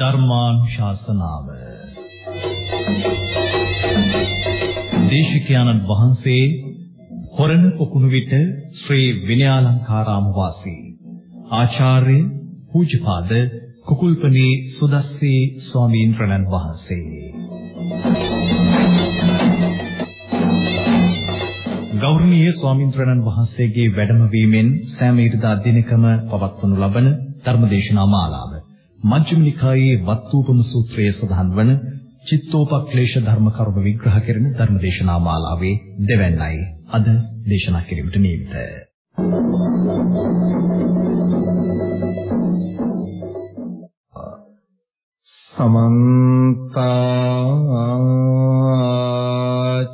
ධර්මානුශාසනාව. දේශිකානන් වහන්සේ හොරණ පොකුණු විට ශ්‍රී විනයාලංකාරාම වාසී. ආචාර්ය පූජ්‍යපාද කුකුල්පනේ සුදස්සී ස්වාමීන් වහන්සේ. ගෞරවනීය ස්වාමීන් වහන්සේගේ වැඩමවීමෙන් සෑම ඉරිදා දිනකම පවත්වනු ලබන ධර්මදේශනා මාලාව මජ්ක්‍ධිම නිකායේ වත්තුපම සූත්‍රයේ සඳහන් වන චිත්තෝපක්ලේශ ධර්ම කරුණ විග්‍රහ කෙරෙන ධර්මදේශනා මාලාවේ දෙවැන්නයි අද දේශනා කිරීමට නියමිතයි. සමන්ත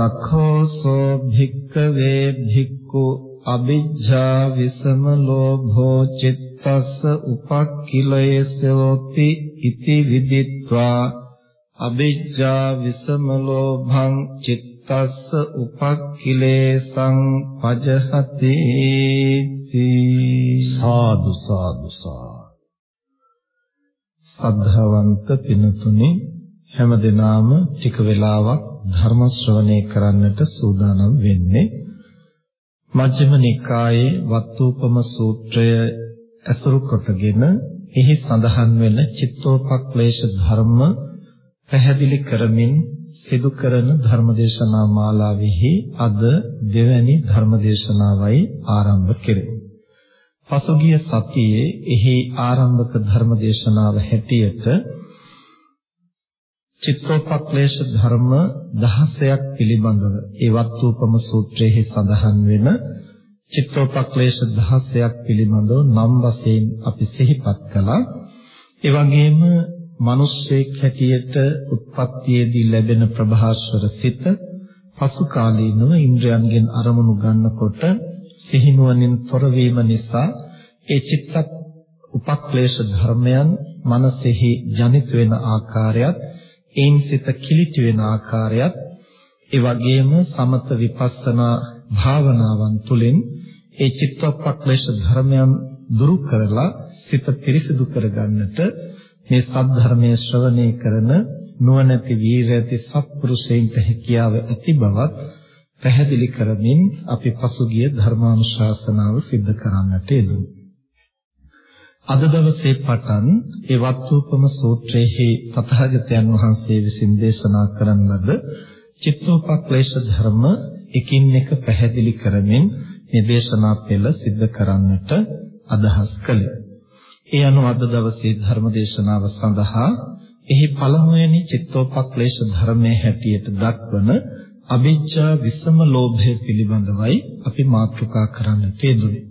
සඛෝසෝ භික්ඛවේ භික්ඛු අ비ජ්ජා විසම ලෝභෝ චිත්තස්ස උපක්ඛිලයසෝති ඉති විදිත්වා අ비ජ්ජා විසම ලෝභං චිත්ත තස්ස උපක්ඛිලේසං පජහති සාදු සාදු සද්ධාවන්ත පිනතුනි හැම දිනාම ටික වෙලාවක් ධර්ම ශ්‍රවණය කරන්නට සූදානම් වෙන්නේ මජ්ක්‍ධිම නිකායේ වත්තුපම සූත්‍රය ඇසුරු කොටගෙන එහි සඳහන් වෙන චිත්තෝපක්ලේශ ධර්ම පැහැදිලි කරමින් සිදු කරන ධර්මදේශනා මාලාවෙහි අද දෙවැනි ධර්මදේශනාවයි ආරම්භ කෙරේ. පසුගිය සතියේ එහි ආරම්භක ධර්මදේශනාව හැටියට චිත්තෝපක්ලේශ ධර්ම 16ක් පිළිබඳව ඒ වත්තුපම සූත්‍රයේ සඳහන් වෙන චිත්තෝපක්ලේශ 16ක් පිළිබඳව නම් වශයෙන් අපි සිහිපත් කළා. ඒ වගේම මිනිස්සෙක් හැටියට උත්පත්තියේදී ලැබෙන ප්‍රභාස්වර සිත පසු කාලීනව ඉන්ද්‍රයන්ගෙන් අරමුණු ගන්නකොට සිහිනුවණින් තොරවීම නිසා ඒ චිත්ත උපක්ලේශ ධර්මයන් මනසෙහි ජනිත වෙන ආකාරයත් ඒන් සිත කිලිටි වෙන ආකාරයත් ඒ වගේම සමත විපස්සනා භාවනාවන් තුළින් ඒ චිත්තෝපක්ලේශ ධර්මයන් දුරු කරලා සිත පිරිසිදු කරගන්නට මේ සද්ධර්මයේ ශ්‍රවණය කරන නුවණැති වීරයති සත්පුරුෂයින්ට හැකියාව ඇති බවත් පැහැදිලි කරමින් අපි පසුගිය ධර්මානුශාසනාව සිද්ධ කරන්නට යෙදුණු. අද දවසේ පටන් ඒ වත්තුපම සූත්‍රයේ තථාගතයන් වහන්සේ විසින් දේශනා කරන ලද චිත්තෝපක්ලේශ ධර්ම එකින් එක පැහැදිලි කරමින් මේ දේශනා පෙළ සිද්ධ කරන්නට අදහස් කළේ. ඒ අනුව අද දවසේ ධර්ම දේශනාව සඳහා එහි පළමුවෙනි චිත්තෝපක්ලේශ ධර්මයේ හැටියට දක්වන අවිජ්ජා විසම ලෝභය පිළිබඳවයි අපි මාතෘකා කරන්නට යෙදුනේ.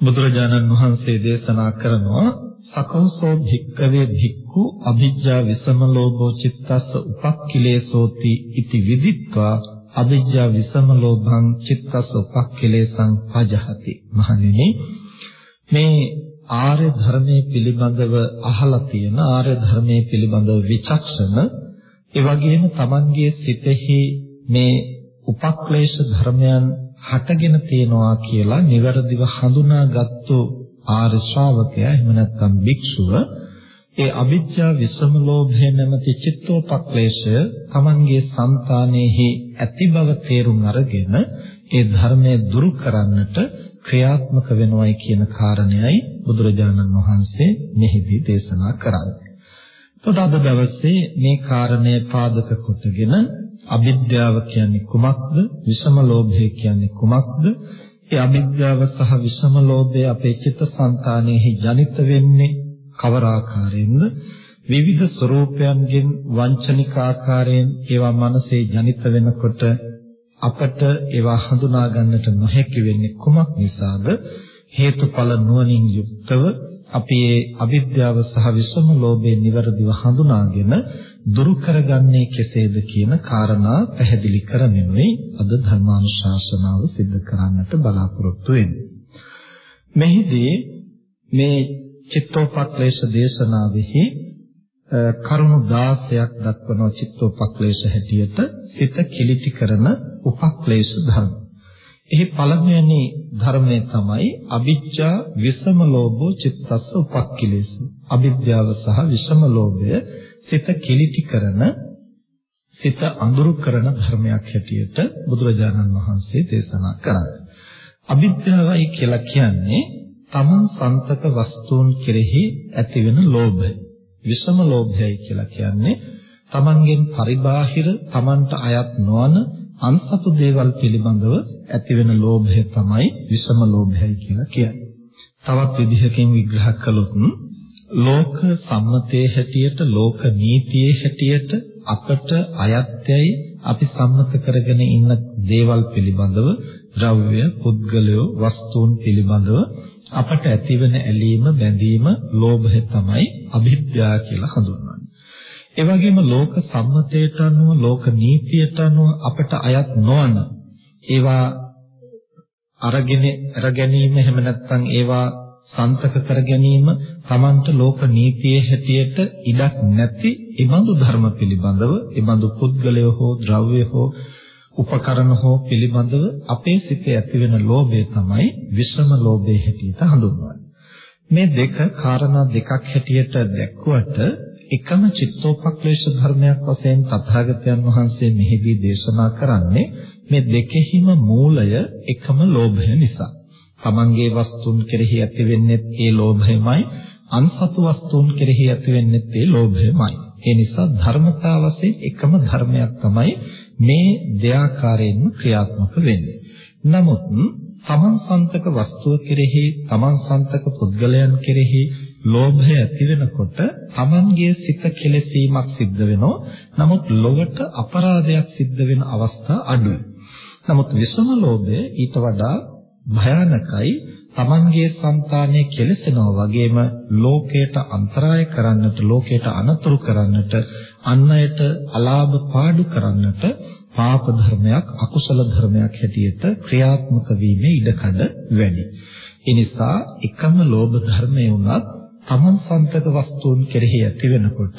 බුදුරජාණන් වහන්සේ දේශනා කරනවා සකෝසෝ භික්කවේ භික්ඛු අභිජ්ජා විසම ලෝභෝ චිත්තස්ස උපක්ඛිලේසෝති ඉති විදිත්වා අභිජ්ජා විසම ලෝභං චිත්තස්ස උපක්ඛිලේසං පජහති. මහණෙනි මේ ආර්ය ධර්මයේ පිළිබඳව අහලා තියෙන ආර්ය ධර්මයේ පිළිබඳව විචක්ෂණ ඒ වගේම Tamanගේ සිතෙහි මේ උපක්ලේශ ධර්මයන් හටගෙන තියනවා කියලා નિවරදිව හඳුනාගත්තු ආර්ය ශ්‍රාවකයා එහෙම නැත්නම් භික්ෂුව ඒ අවිජ්ජා විසම ලෝභය නැමැති චිත්තෝපක්ලේශය Tamanගේ సంతානෙහි ඇති බව තේරුම් අරගෙන ඒ ධර්මය දුරු කරන්නට ක්‍රියාත්මක වෙනවයි කියන කාරණයයි බුදුරජාණන් වහන්සේ මෙහිදී දේශනා කරන්නේ. එතකොට අද දවසේ මේ කාරණය පාදක කොටගෙන අවිද්‍යාව කියන්නේ කුමක්ද? විෂම ලෝභය කියන්නේ කුමක්ද? ඒ අවිද්‍යාව සහ විෂම ලෝභය අපේ චිත්තසංතානෙහි ජනිත වෙන්නේ කවර ආකාරයෙන්ද? විවිධ ස්වરૂපයන්ගෙන් වංචනික ආකාරයෙන් ඒවා මනසේ ජනිත වෙනකොට අපට ඒවා හඳුනා ගන්නට නොහැකි වෙන්නේ කුමක් නිසාද? හේතුඵල නුවණින් යුක්තව අපි ඒ අවිද්‍යාව සහ විසම ලෝභය નિවරදිව හඳුනාගෙන දුරු කරගන්නේ කෙසේද කියන කාරණා පැහැදිලි කරමිනුයි අද ධර්මානුශාසනාව සිදු කරන්නට බලාපොරොත්තු වෙන්නේ. මෙහිදී මේ චිත්තෝපක්ලේශ දේශනාවෙහි කරුණු 16ක් දක්වන චිත්තෝපක්ලේශ හැටියට සිත කිලිටි කරන උපක්ලේශ ධර්ම. එහි පළමුවෙනි ධර්මය තමයි අවිජ්ජා විසම ලෝභෝ චිත්තස්ස උපක්ඛිලේස. අවිද්‍යාව සහ විසම ලෝභය සිත කිලිටි කරන සිත අඳුරු කරන ධර්මයක් හැටියට බුදුරජාණන් වහන්සේ දේශනා කරන්නේ. අවිද්‍යාවයි කියලා කියන්නේ තමන් සන්තක වස්තුන් කෙරෙහි ඇතිවෙන ලෝභය. විසම ලෝභයයි කියලා කියන්නේ තමන්ගෙන් පරිබාහිර තමන්ට අයත් නොවන අන්සතු දේවල් පිළිබඳව ඇතිවෙන ලෝභය තමයි විෂම ලෝභයයි කියලා කියන්නේ. තවත් විදිහකින් විග්‍රහ කළොත් ලෝක සම්මතයේ හැටියට ලෝක නීතියේ හැටියට අපට අයත්‍යයි අපි සම්මත කරගෙන ඉන්න දේවල් පිළිබඳව ද්‍රව්‍ය, පුද්ගලයෝ, වස්තුන් පිළිබඳව අපට ඇතිවන ඇලීම, බැඳීම, ලෝභය තමයි අභිද්‍යා කියලා හඳුන්වන්නේ. ඒ වගේම ලෝක සම්මතයට අනුව ලෝක නීතියට අනුව අපට අයත් නොවන ඒවා අරගෙන අර ගැනීම එහෙම නැත්නම් ඒවා සන්තක කර ගැනීම Tamanට ලෝක නීතියේ හැටියට ඉඩක් නැති ඊබඳු ධර්ම පිළිබඳව ඊබඳු පුද්ගලය හෝ ද්‍රව්‍ය හෝ උපකරණ හෝ පිළිබඳව අපේ සිතේ ඇතිවෙන ලෝභය තමයි විශ්‍රම ලෝභයේ හැටියට හඳුන්වන්නේ. මේ දෙක කාරණා දෙකක් හැටියට දැක්ුවට එකම චිත්තෝපක්ලේශ ධර්මයක් වශයෙන් තථාගතයන් වහන්සේ මෙහිදී දේශනා කරන්නේ මේ දෙකෙහිම මූලය එකම ලෝභය නිසා. තමන්ගේ වස්තුන් කෙරෙහි ඇතිවෙන්නේ ඒ ලෝභයමයි, අන්සතු වස්තුන් කෙරෙහි ඇතිවෙන්නේ ඒ ලෝභයමයි. ඒ නිසා ධර්මතා වශයෙන් එකම ධර්මයක් තමයි මේ දෙආකාරයෙන්ම ක්‍රියාත්මක වෙන්නේ. නමුත් තමන් සන්තක වස්තුව කෙරෙහි, තමන් සන්තක පුද්ගලයන් කෙරෙහි ලෝභය ඇති වෙනකොට Tamanගේ සිත කෙලෙසීමක් සිද්ධ වෙනවා. නමුත් ලොවට අපරාධයක් සිද්ධ වෙන අවස්ථා අඩුයි. නමුත් විසම ලෝභය ඊට වඩා භයානකයි. Tamanගේ సంతානයේ කෙලසෙනවා වගේම ලෝකයට අන්තරාය කරන්නට, ලෝකයට අනතුරු කරන්නට, අන් අයට අලාභ පාඩු කරන්නට පාප ධර්මයක්, අකුසල ධර්මයක් හැටියට ක්‍රියාත්මක වීමේ ඉඩකඩ වැඩි. ඒ නිසා එකම ලෝභ ධර්මය වුණත් තමන් සන්තක වස්තුන් කෙරෙහි ඇති වෙනකොට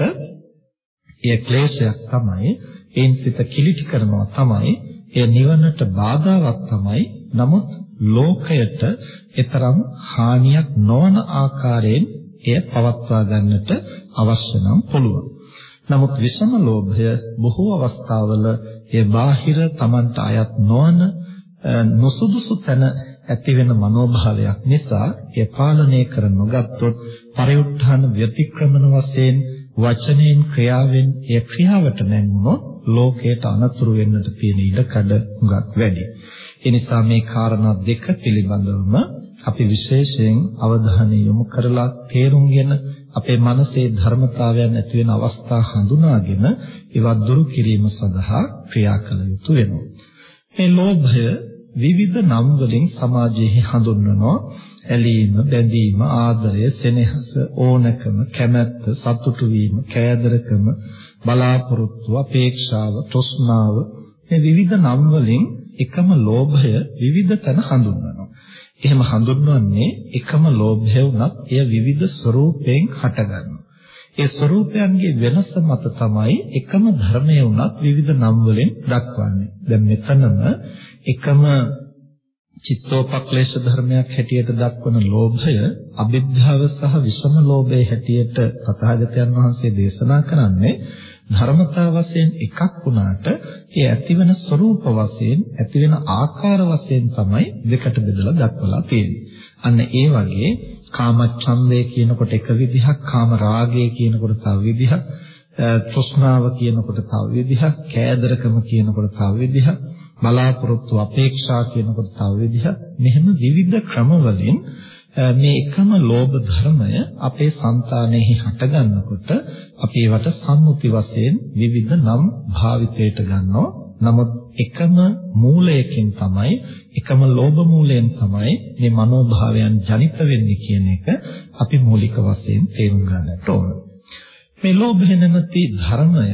එය ක්ලේශයක් තමයි ඒන් සිත කිලිටි කරනවා තමයි එය නිවනට බාධාවක් තමයි නමුත් ලෝකයට ඊතරම් හානියක් නොවන ආකාරයෙන් එය පවත්වා ගන්නට අවශ්‍ය නම් පුළුවන්. නමුත් විෂම ලෝභය බොහෝ අවස්ථාවල ඒ බාහිර Tamanට අයත් නොවන නොසුදුසු තැන ඇති වෙන මනෝභාවයක් නිසා ඒ පාලනය කර නොගත්තොත් පරිඋත්ථාන ව්‍යතික්‍රමන වශයෙන් වචනයෙන් ක්‍රියාවෙන් එය ක්‍රියාවට නැංගුණොත් ලෝකයට අනතුරු වෙන්නට තියෙන ඉඩකඩ හුඟක් වැඩි. ඒ නිසා මේ කාරණා දෙක පිළිබඳවම අපි විශේෂයෙන් අවධානය යොමු කරලා තේරුම්ගෙන අපේ මනසේ ධර්මතාවයන් ඇති වෙන අවස්ථා හඳුනාගෙන ඒවා දුරු කිරීම සඳහා ක්‍රියා කළ යුතු වෙනවා. මේ ලෝභය විවිධ නම් වලින් සමාජයේ හඳුන්වනවා ඇලීම, බැඳීම, ආදරය, සෙනෙහස, ඕනකම, කැමැත්ත, සතුටු වීම, කෑදරකම, බලාපොරොත්තු, අපේක්ෂාව, තෘෂ්ණාව මේ විවිධ නම් වලින් එකම ලෝභය විවිධ තැන හඳුන්වනවා. එහෙම හඳුන්වන්නේ එකම ලෝභය වුණත් එය විවිධ ස්වરૂපයෙන් හටගන්නවා. ඒ ස්වરૂපයන්ගේ වෙනස මත තමයි එකම ධර්මය වුණත් විවිධ නම් වලින් දක්වන්නේ. දැන් මෙතනම එකම චිත්තෝපක්ලේශ ධර්මයක් හැටියට දක්වන ලෝභය අවිද්‍යාව සහ විෂම ලෝභයේ හැටියට තථාගතයන් වහන්සේ දේශනා කරන්නේ ධර්මතා වශයෙන් එකක් වුණාට ඒ ඇතිවන ස්වરૂප වශයෙන් ඇතිවෙන ආකාර වශයෙන් තමයි දෙකට බෙදලා දක්වලා තියෙන්නේ. අන්න ඒ වගේ කාම ඡන්දය කියනකොට එක විදිහක්, කාම රාගය කියනකොට තව විදිහක්, තෘෂ්ණාව කියනකොට තව විදිහක්, කෑදරකම කියනකොට තව විදිහක්, බලාපොරොත්තු අපේක්ෂා කියනකොට තව විදිහක් මෙහෙම විවිධ ක්‍රමවලින් මේ එකම ලෝභ ධර්මය අපේ సంతානෙහි හටගන්නකොට අපි ඒවට සම්මුති වශයෙන් විවිධ නම් භාවිතයට ගන්නවා නමුත් එකම මූලයකින් තමයි එකම ලෝභ මූලයෙන් තමයි මේ මනෝභාවයන් ජනිත වෙන්නේ කියන එක අපි මූලික වශයෙන් තේරුම් ගන්නට ඕන. මේ ලෝභය නැමැති ධර්මය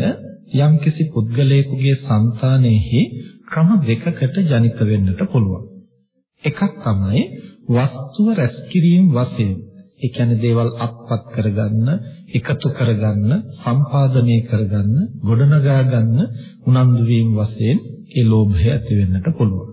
යම්කිසි පුද්ගලයෙකුගේ సంతානෙහි ක්‍රම දෙකකට ජනිත වෙන්නට පුළුවන්. එකක් තමයි වස්තුව රැස්කිරීම වශයෙන් ඒ කියන්නේ දේවල් අත්පත් කරගන්න, එකතු කරගන්න, සම්පාදනය කරගන්න, ගොඩනගා ගන්න උනන්දු වීම වශයෙන් ඒ ලෝභය ඇති වෙන්නට පුළුවන්.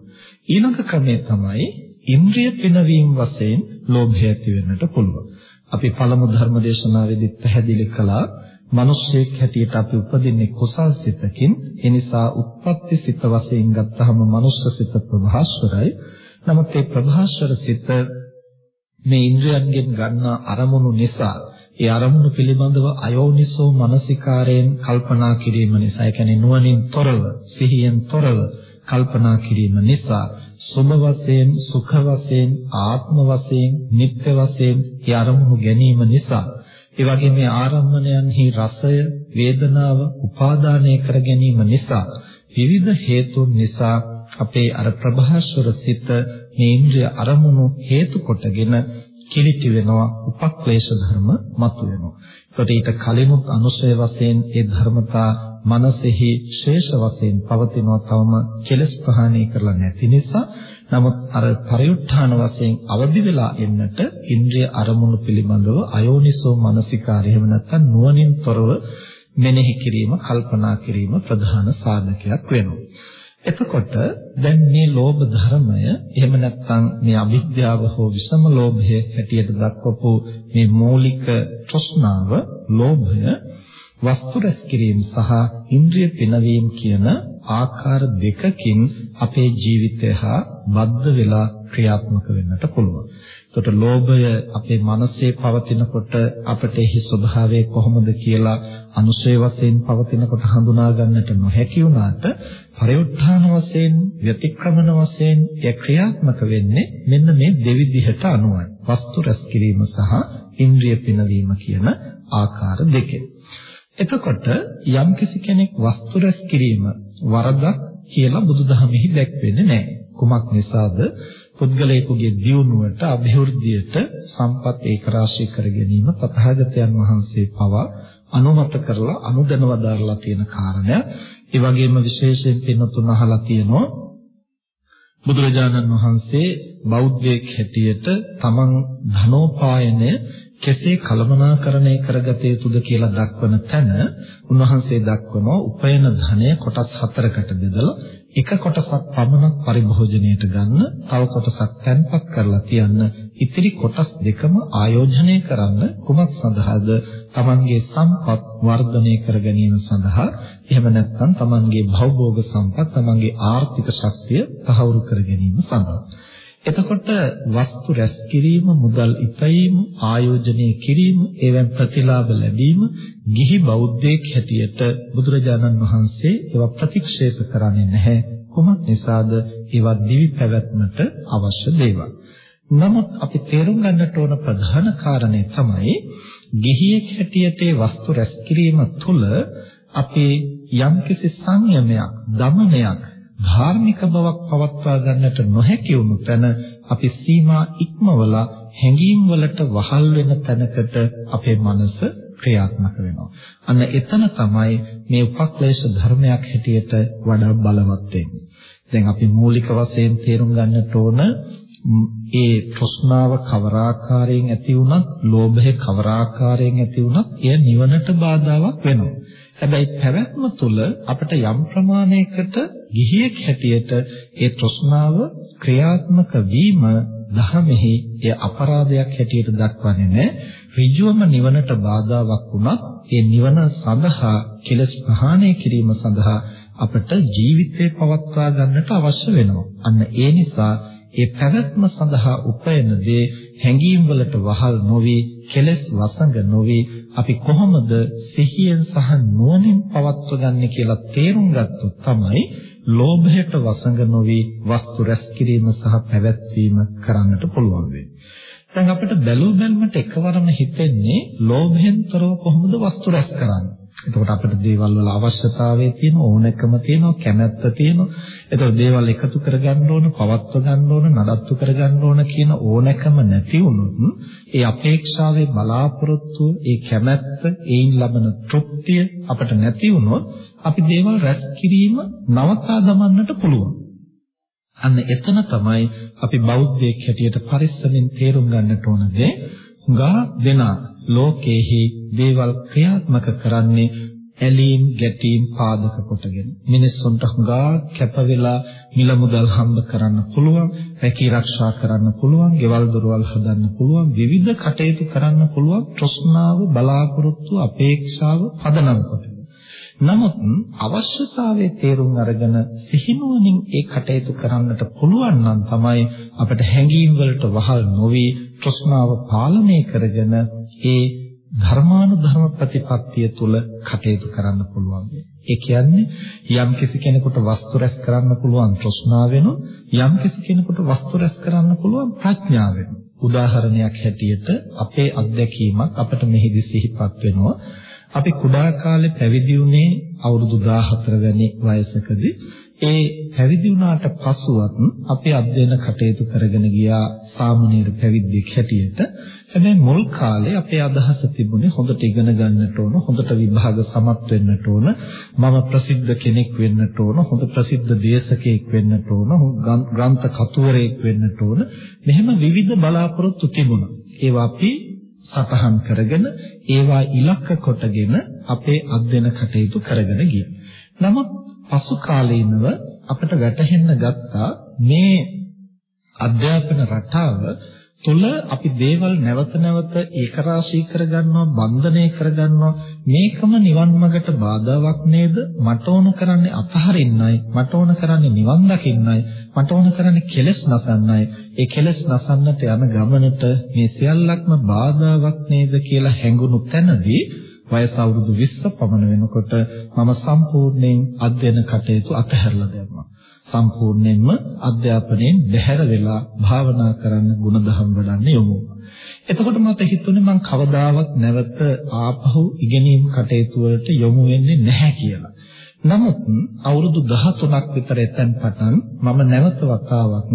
ඊළඟ ක්‍රමය තමයි ඉන්ද්‍රිය පිනවීම වශයෙන් ලෝභය ඇති වෙන්නට පුළුවන්. අපි පළමු ධර්ම දේශනාවේදී පැහැදිලි කළා මිනිස්සෙක් හැටියට අපි උපදින්නේ කුසල් සිතකින්. ඒ නිසා උත්පත්ති සිත වශයෙන් ගත්තහම මනුෂ්‍ය සිත ප්‍රභාස්වරයි. නමුත් ඒ ප්‍රභාස්වර සිත මේ ඉන්ද්‍රයන්ගෙන් ගන්නා අරමුණු නිසා ඒ අරමුණු පිළිබඳව අයෝනිසෝ මනසිකාරයෙන් කල්පනා කිරීම නිසා ඒ කියන්නේ නුවණින් තොරව සිහියෙන් තොරව කල්පනා කිරීම නිසා සුභ වශයෙන් සුඛ වශයෙන් ආත්ම වශයෙන් නිත්‍ය වශයෙන් ඒ අරමුණු ගැනීම නිසා ඒ වගේම මේ ආරම්මණයන්හි රසය වේදනාව උපාදානය කර ගැනීම නිසා විවිධ හේතුන් නිසා අපේ අර ප්‍රභාස්වර සිත මේ ඉන්ද්‍රිය අරමුණු හේතු කොටගෙන කිලිටි වෙනවා උපක්ලේශ ධර්ම මතුවෙනවා. ඒකට ඊට කලිනුත් අනුශය වශයෙන් ඒ ධර්මතා මනසෙහි ශේෂ වශයෙන් පවතිනවා තවම කෙලස් ප්‍රහාණය කරලා නැති නිසා නමුත් අර පරිඋත්ථාන වශයෙන් අවදි වෙලා එන්නට ඉන්ද්‍රිය අරමුණු පිළිබඳව අයෝනිසෝ මනසිකාරය එහෙම නැත්නම් නුවණින් තොරව මෙනෙහි කිරීම කල්පනා කිරීම ප්‍රධාන සාධකයක් වෙනවා. එතකොට දැන් මේ ලෝභ ධර්මය එහෙම නැත්නම් මේ අවිද්‍යාව හෝ විසම ලෝභය හැටියට දක්වපු මේ මූලික තෘෂ්ණාව ලෝභය වස්තු රැස් කිරීම සහ ඉන්ද්‍රිය පිනවීම කියන ආකාර දෙකකින් අපේ ජීවිතය හා බද්ධ වෙලා ක්‍රියාත්මක වෙන්නට පුළුවන්. එතකොට ලෝභය අපේ මනසේ පවතිනකොට අපට එහි ස්වභාවය කොහොමද කියලා අනුශේ වශයෙන් පවතිනකොට හඳුනා ගන්නට නොහැකි වුණාට පරිඋත්ථාන වශයෙන් ව්‍යතික්‍රමන වශයෙන් ඒ ක්‍රියාත්මක වෙන්නේ මෙන්න මේ දෙවිධයට අනුවයි. වස්තු රැස් කිරීම සහ ඉන්ද්‍රිය පිනවීම කියන ආකාර දෙකෙන්. එතකොට යම්කිසි කෙනෙක් වස්තු රැස් කිරීම වරදක් කියලා බුදුදහමෙහි දැක්වෙන්නේ නැහැ. කුමක් නිසාද? පුද්ගලයෙකුගේ දියුණුවට, અભිවෘද්ධියට සම්පත් ඒකරාශී කර ගැනීම තථාගතයන් වහන්සේ පවා අනුමත කරලා අනුදැනවදාරලා තියෙන කාරණයක්. ඒ වගේම විශේෂයෙන් පින්නතුන් අහලා තියෙනවා බුදුරජාණන් වහන්සේ බෞද්ධයෙක් හැටියට තමන් ධනෝපායනය කෙසේ කළමනාකරණය කරගත යුතුද කියලා දක්වන තැන උන්වහන්සේ දක්වනවා උපයන ධනය කොටස් හතරකට බෙදලා එක කොටසක් පමණක් පරිභෝජනයට ගන්න, තව කොටසක් තැන්පත් කරලා තියන්න, ඉතිරි කොටස් දෙකම ආයෝජනය කරන්න කුමක් සඳහාද? තමන්ගේ සම්පත් වර්ධනය කර ගැනීම සඳහා එහෙම නැත්නම් තමන්ගේ භෞභෝග සම්පත් තමන්ගේ ආර්ථික ශක්තිය තහවුරු කර ගැනීම සඳහා එතකොට වස්තු රැස් කිරීම, මුදල් ඉපැයීම, ආයෝජනය කිරීම, ඒවෙන් ප්‍රතිලාභ ලැබීම ගිහි බෞද්ධයෙක් හැටියට බුදුරජාණන් වහන්සේ ඒවා ප්‍රතික්ෂේප කරන්නේ නැහැ. කොහොමද නිසාද? ඒවා දිවි පැවැත්මට අවශ්‍ය දේවල්. නමුත් අපි තේරුම් ගන්නට ඕන ප්‍රධාන කාරණේ තමයි ගිහියෙක් හැටියට වස්තු රැස් කිරීම තුළ අපේ යම්කිසි සංයමයක්, දමනයක්, ධාර්මික බවක් පවත්වා ගන්නට නොහැකි වුණු තැන අපි සීමා ඉක්මවලා හැඟීම් වලට වහල් වෙන තැනකට අපේ මනස ක්‍රියාත්මක වෙනවා. අන්න එතන තමයි මේ උපක්ලේශ ධර්මයක් හැටියට වඩා බලවත් වෙන්නේ. දැන් අපි මූලික වශයෙන් තේරුම් ගන්නට ඕන ඒ තෘෂ්ණාව කවර ආකාරයෙන් ඇති වුණත්, ලෝභය කවර ආකාරයෙන් ඇති වුණත්, එය නිවනට බාධාවක් වෙනවා. හැබැයි පැවැත්ම තුළ අපිට යම් ප්‍රමාණයකට ගිහියෙක් හැටියට ඒ තෘෂ්ණාව ක්‍රියාත්මක වීම දහමෙහි එය අපරාධයක් හැටියට දක්වන්නේ නැහැ. ඍජුවම නිවනට බාධාවක් වුණත් ඒ නිවන සඳහා කෙලස් ප්‍රහාණය කිරීම සඳහා අපට ජීවිතේ පවත්වා ගන්නට අවශ්‍ය වෙනවා. අන්න ඒ නිසා ඒ පැවැත්ම සඳහා උපයන දේ හැඟීම් වලට වහල් නොවි කෙලස් වසඟ නොවි අපි කොහොමද සිහියෙන් සහ නුවණින් පවත්ව ගන්න කියලා තේරුම් ගත්තොත් තමයි ලෝභයට වසඟ නොවි වස්තු රැස් කිරීම සහ පැවැත්වීම කරන්නට පුළුවන් වෙන්නේ. දැන් අපිට බැලු බැලමට එකවරම හිතෙන්නේ ලෝභයෙන් තොරව කොහොමද වස්තු රැස් කරන්නේ? එතකොට අපිට දේවල් වල අවශ්‍යතාවය තියෙන ඕනකම තියෙනවා කැමැත්ත තියෙනවා. එතකොට දේවල් එකතු කරගන්න ඕන, පවත්ව ගන්න ඕන, නඩත්තු කරගන්න ඕන කියන ඕනකම නැති වුණොත් ඒ අපේක්ෂාවේ බලාපොරොත්තු, ඒ කැමැත්ත, ඒයින් ලබන තෘප්තිය අපිට නැති වුණොත් අපි දේවල් රැස් කිරීම නවතා දමන්නට පුළුවන්. අන්න එතන තමයි අපි බෞද්ධයෙක් හැටියට පරිස්සමින් තේරුම් ගන්නට ඕන දේ. හුඟා දෙනා ලෝකේහි දේවල් ක්‍රියාත්මක කරන්නේ ඇලීම් ගැටීම් පාදක කොටගෙන. මිනිස්සුන්ට හුඟා කැප වෙලා මිල මුදල් හම්බ කරන්න පුළුවන් රැකී ආරක්ෂා කරන්න පුළුවන් ගෙවල් දොරවල් හදන්න පුළුවන් විවිධ කටයුතු කරන්න පුළුවන් තෘෂ්ණාව බලාපොරොත්තු අපේක්ෂාව පදනම් කොට නමුත් අවශ්‍යතාවයේ තේරුම් අරගෙන සිහිනුවණින් ඒ කටයුතු කරන්නට පුළුවන් නම් තමයි අපට හැඟීම් වලට වහල් නොවි තෘෂ්ණාව පාලනය කරගෙන ඒ ධර්මානුධර්ම ප්‍රතිපත්තිය තුල කටයුතු කරන්න පුළුවන්. ඒ කියන්නේ යම් කිසි කෙනෙකුට වස්තු රැස් කරන්න පුළුවන් තෘෂ්ණාවෙන යම් කිසි කෙනෙකුට වස්තු රැස් කරන්න පුළුවන් ප්‍රඥාවෙන. උදාහරණයක් හැටියට අපේ අත්දැකීමක් අපිට මෙහිදී සිහිපත් වෙනවා. අපි කුඩා කාලේ පැවිදි වුණේ අවුරුදු 14 වැනි වයසකදී ඒ පැවිදි වුණාට පසුවත් අපි අධ්‍යයන කටයුතු කරගෙන ගියා සාමනීර පැවිද්දෙක් හැටියට. හැබැයි මුල් කාලේ අපේ අදහස තිබුණේ හොඳට ඉගෙන ගන්නට ඕන, හොඳට විභාග සමත් වෙන්නට ඕන, මම ප්‍රසිද්ධ කෙනෙක් වෙන්නට ඕන, හොඳ ප්‍රසිද්ධ දේශකයෙක් වෙන්නට ඕන, ග්‍රන්ථ කතුවරයෙක් වෙන්නට ඕන. මෙහෙම විවිධ බලාපොරොත්තු තිබුණා. ඒවා අපි සටහන් කරගෙන ඒවා ඉලක්ක කොටගෙන අපේ අධ්‍යයන කටයුතු කරගෙන ගියා. නමුත් පසු කාලීනව අපිට වැටහෙන්න ගත්තා මේ අධ්‍යාපන රටාව තුල අපි දේවල් නැවත නැවත ඒකරාශී කරගන්නවා බන්ධනය කරගන්නවා. මේකම නිවන් මාර්ගට බාධාවක් නේද? මට ඕන කරන්නේ අතහරින්නයි මට ඕන කරන්නේ නිවන් දකින්නයි මට ඕන කරන්නේ කෙලස් නසන්නයි. ඒ කෙලස් නසන්නට යන ගමනට මේ සියල්ලක්ම බාධාවක් නේද කියලා හැඟුණු තැනදී වයස අවුරුදු 20 පමණ වෙනකොට මම සම්පූර්ණයෙන් අධ්‍යයන කටයුතු අතහැරලා දැම්මා. සම්පූර්ණයෙන්ම අධ්‍යාපනයෙන් බැහැර වෙලා භාවනා කරන්න ගුණධම් වඩන්න යොමු එතකොට මට හිතුනේ මම කවදාවත් නැවත ආපහු ඉගෙනීම් කටයුතු වලට යොමු වෙන්නේ නැහැ කියලා. නමුත් අවුරුදු 13ක් විතර එතෙන් පටන් මම නැවත වතාවක්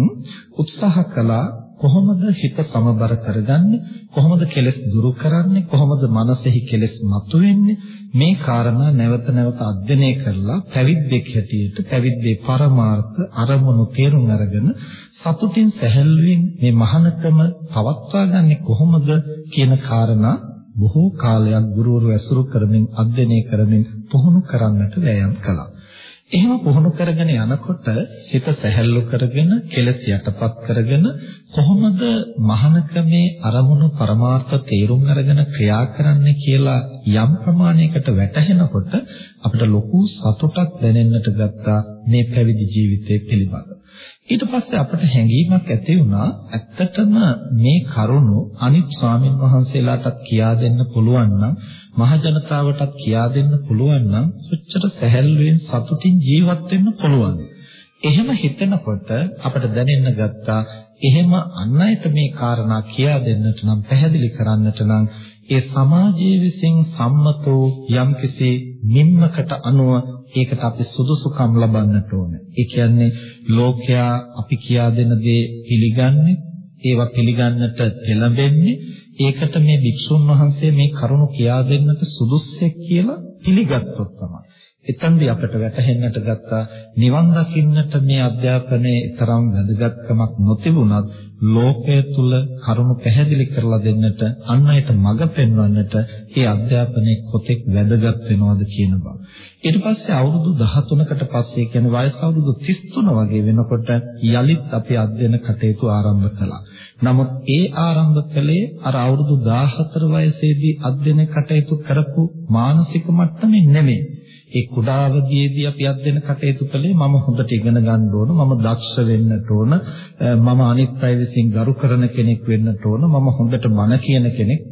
උත්සාහ කළා කොහොමද හිත සමබර කරගන්නේ? කොහොමද කෙලෙස් දුරු කරන්නේ? කොහොමද මනසෙහි කෙලෙස් මතුවෙන්නේ? මේ කාරණා නැවත නැවත අධ්‍යයනය කරලා පැවිද්දෙක් හැටියට පැවිද්දේ පරමාර්ථ අරමුණු තේරුම් අරගෙන සතුටින් සැහැල්ලුවෙන් මේ මහානකම පවත්වා ගන්නෙ කොහොමද කියන කාරණා බොහෝ කාලයක් ගුරුවරු ඇසුරු කරමින් අධ්‍යයනය කරමින් පුහුණු කරන්නට වෑයම් කළා. එහෙම පුහුණු කරගෙන යනකොට හිත සැහැල්ලු කරගෙන කෙලස් යටපත් කරගෙන කොහොමද මහානකමේ අරමුණු පරමාර්ථ තේරුම් අරගෙන ක්‍රියා කරන්න කියලා යම් ප්‍රමාණයකට වැටහෙනකොට අපිට ලොකු සතුටක් දැනෙන්නට ගත්තා මේ පැවිදි ජීවිතය පිළිබඳ. ඊට පස්සේ අපට හැඟීමක් ඇති වුණා ඇත්තටම මේ කරුණු අනිත් ස්වාමින් වහන්සේලාටත් කියා දෙන්න පුළුවන් නම් මහ ජනතාවටත් කියා දෙන්න පුළුවන් නම් කොච්චර සැහැල්ලුවෙන් සතුටින් ජීවත් වෙන්න පුළුවන්. එහෙම හිතනකොට අපට දැනෙන්න ගත්තා එහෙම අන් අයට මේ කාරණා කියා දෙන්නට නම් පැහැදිලි කරන්නට නම් ඒ සමාජයේ විසින් සම්මතෝ යම්කිසි නිම්මකට අනුව ඒකට අපි සුදුසුකම් ලබන්නට ඕන. ඒ කියන්නේ ලෝකයා අපි කියා දෙන දේ පිළිගන්නේ, ඒවා පිළිගන්නට පෙළඹෙන්නේ ඒකට මේ භික්ෂුන් වහන්සේ මේ කරුණ කියා දෙන්නට සුදුස්සෙක් කියලා පිළිගත්තොත් තමයි. එතෙන්දී අපට වැටහෙන්නට ගත්තා නිවන් දකින්නට මේ අධ්‍යාපනයේ තරම් වැදගත්කමක් නොතිබුණත් ලෝකය තුල කරුණු පැහැදිලි කරලා දෙන්නට අන් අයට මඟ පෙන්වන්නට මේ අධ්‍යාපනයේ කොතෙක් වැදගත් වෙනවද කියන බව. ඊට පස්සේ අවුරුදු 13කට පස්සේ කියන්නේ වයස අවුරුදු 33 වගේ වෙනකොට යලිත් අපි අධ්‍යයන කටයුතු ආරම්භ කළා. නමුත් ඒ ආරම්භ කළේ අර අවුරුදු 14 වයසේදී අධ්‍යයන කටයුතු කරපු මානසික මට්ටමින් නෙමෙයි. ඒ කුඩා අවදියේදී අපි අධ්‍යයන කටයුතු කළේ මම හොඳට ඉගෙන ගන්න ඕන මම දක්ෂ වෙන්නට ඕන මම අනිත් අය විසින් ගරු කරන කෙනෙක් වෙන්නට ඕන මම හොඳට මන කියන කෙනෙක්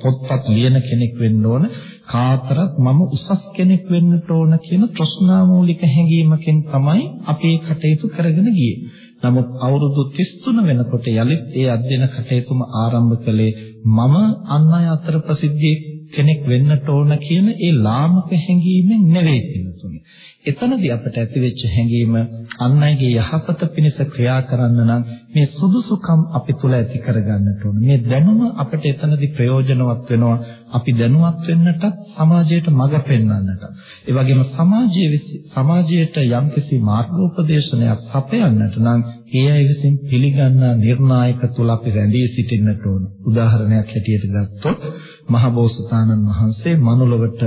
පොත්පත් ලියන කෙනෙක් වෙන්න ඕන කාතරත් මම උසස් කෙනෙක් වෙන්නට ඕන කියන තෘෂ්ණාමූලික හැඟීමකින් තමයි අපි කටයුතු කරගෙන ගියේ. නමුත් අවුරුදු 33 වෙනකොට යලිත් ඒ අධ්‍යයන කටයුතුම ආරම්භ කළේ මම අන් අය අතර ප්‍රසිද්ධියේ කෙනෙක් වෙන්නට ඕන කියන ඒ ලාමක හැඟීමෙන් නෙවෙයි පිළිතුනේ. එතනදී අපට ඇතිවෙච්ච හැඟීම අන් අයගේ යහපත පිණිස ක්‍රියා කරන්න නම් මේ සුදුසුකම් අපි තුල ඇති කරගන්නට ඕන. මේ දැනුම අපට එතනදී ප්‍රයෝජනවත් වෙනවා. අපි දැනුවත් වෙන්නටත් සමාජයට මඟ පෙන්වන්නට. ඒ වගේම සමාජයේ සමාජයට යම්කිසි මාර්ගෝපදේශනයක් සපයන්නට නම් ඒ අය විසින් පිළිගන්නා නිර්ණායක තුල අපි රැඳී සිටින්නට ඕන. උදාහරණයක් හැටියට ගත්තොත් මහබෝසතාණන් වහන්සේ මනුලොවට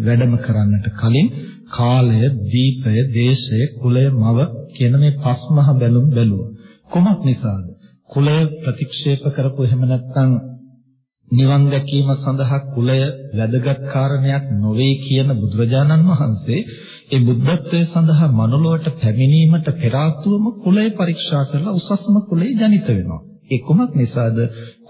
වැඩම කරන්නට කලින් කාලය, දීපය, දේශය, කුලය, මව කියන මේ පස් මහ බැලුම් බැලුවා. කොමක් නිසාද? කුලය ප්‍රතික්ෂේප කරපු එහෙම නැත්නම් නිවන් දැකීම සඳහා කුලය වැදගත් කාරණයක් නොවේ කියන බුදුරජාණන් වහන්සේ ඒ බුද්ධත්වයේ සඳහා මනුලොවට පැමිණීමට පෙර ආතුවම කුලය පරීක්ෂා කරලා උසස්ම කුලය ජනිත වෙනවා. ඒ කුමක් නිසාද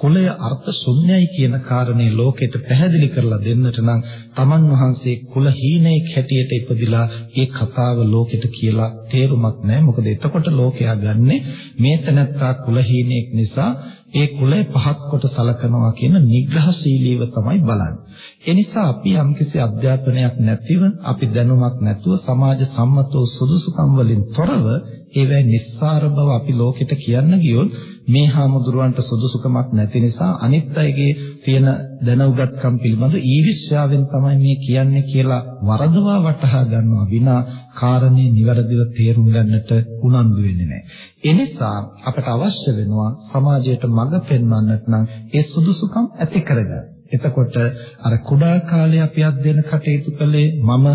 කුලය අර්ථ ශුන්‍යයි කියන කාරණේ ලෝකෙට පැහැදිලි කරලා දෙන්නට නම් තමන් වහන්සේ කුල හීනෙක් හැටියට ඉපදිලා ඒ කතාව ලෝකෙට කියලා තේරුමක් නැහැ මොකද එතකොට ලෝකයා ගන්නෙ මේ තැනත්තා කුල හීනෙක් නිසා ඒ කුලය පහත් කොට සලකනවා කියන නිග්‍රහශීලීව තමයි බලන්නේ. ඒ නිසා අපි යම්කිසි අධ්‍යාපනයක් නැතිව අපි දැනුමක් නැතුව සමාජ සම්මතව සුදුසුකම් වලින් තොරව ඒවැ නිස්සාර බව අපි ලෝකෙට කියන්න ගියොත් මේ හාමුදුරුවන්ට සුදුසුකමක් නැති නිසා අනිත් අයගේ තියෙන දැනුගත්කම් පිළිබඳ ඊර්ෂ්‍යාවෙන් තමයි මේ කියන්නේ කියලා වරදවා වටහා ගන්නවා විනා කාරණේ નિවරදිව තේරුම් ගන්නට උනන්දු වෙන්නේ නැහැ. ඒ නිසා අපට අවශ්‍ය වෙනවා සමාජයට මඟ පෙන්වන්නට නම් ඒ සුදුසුකම් ඇති කරගන්න. එතකොට අර කුඩා කාලේ අපි අධ්‍යයන කටයුතු කළේ මම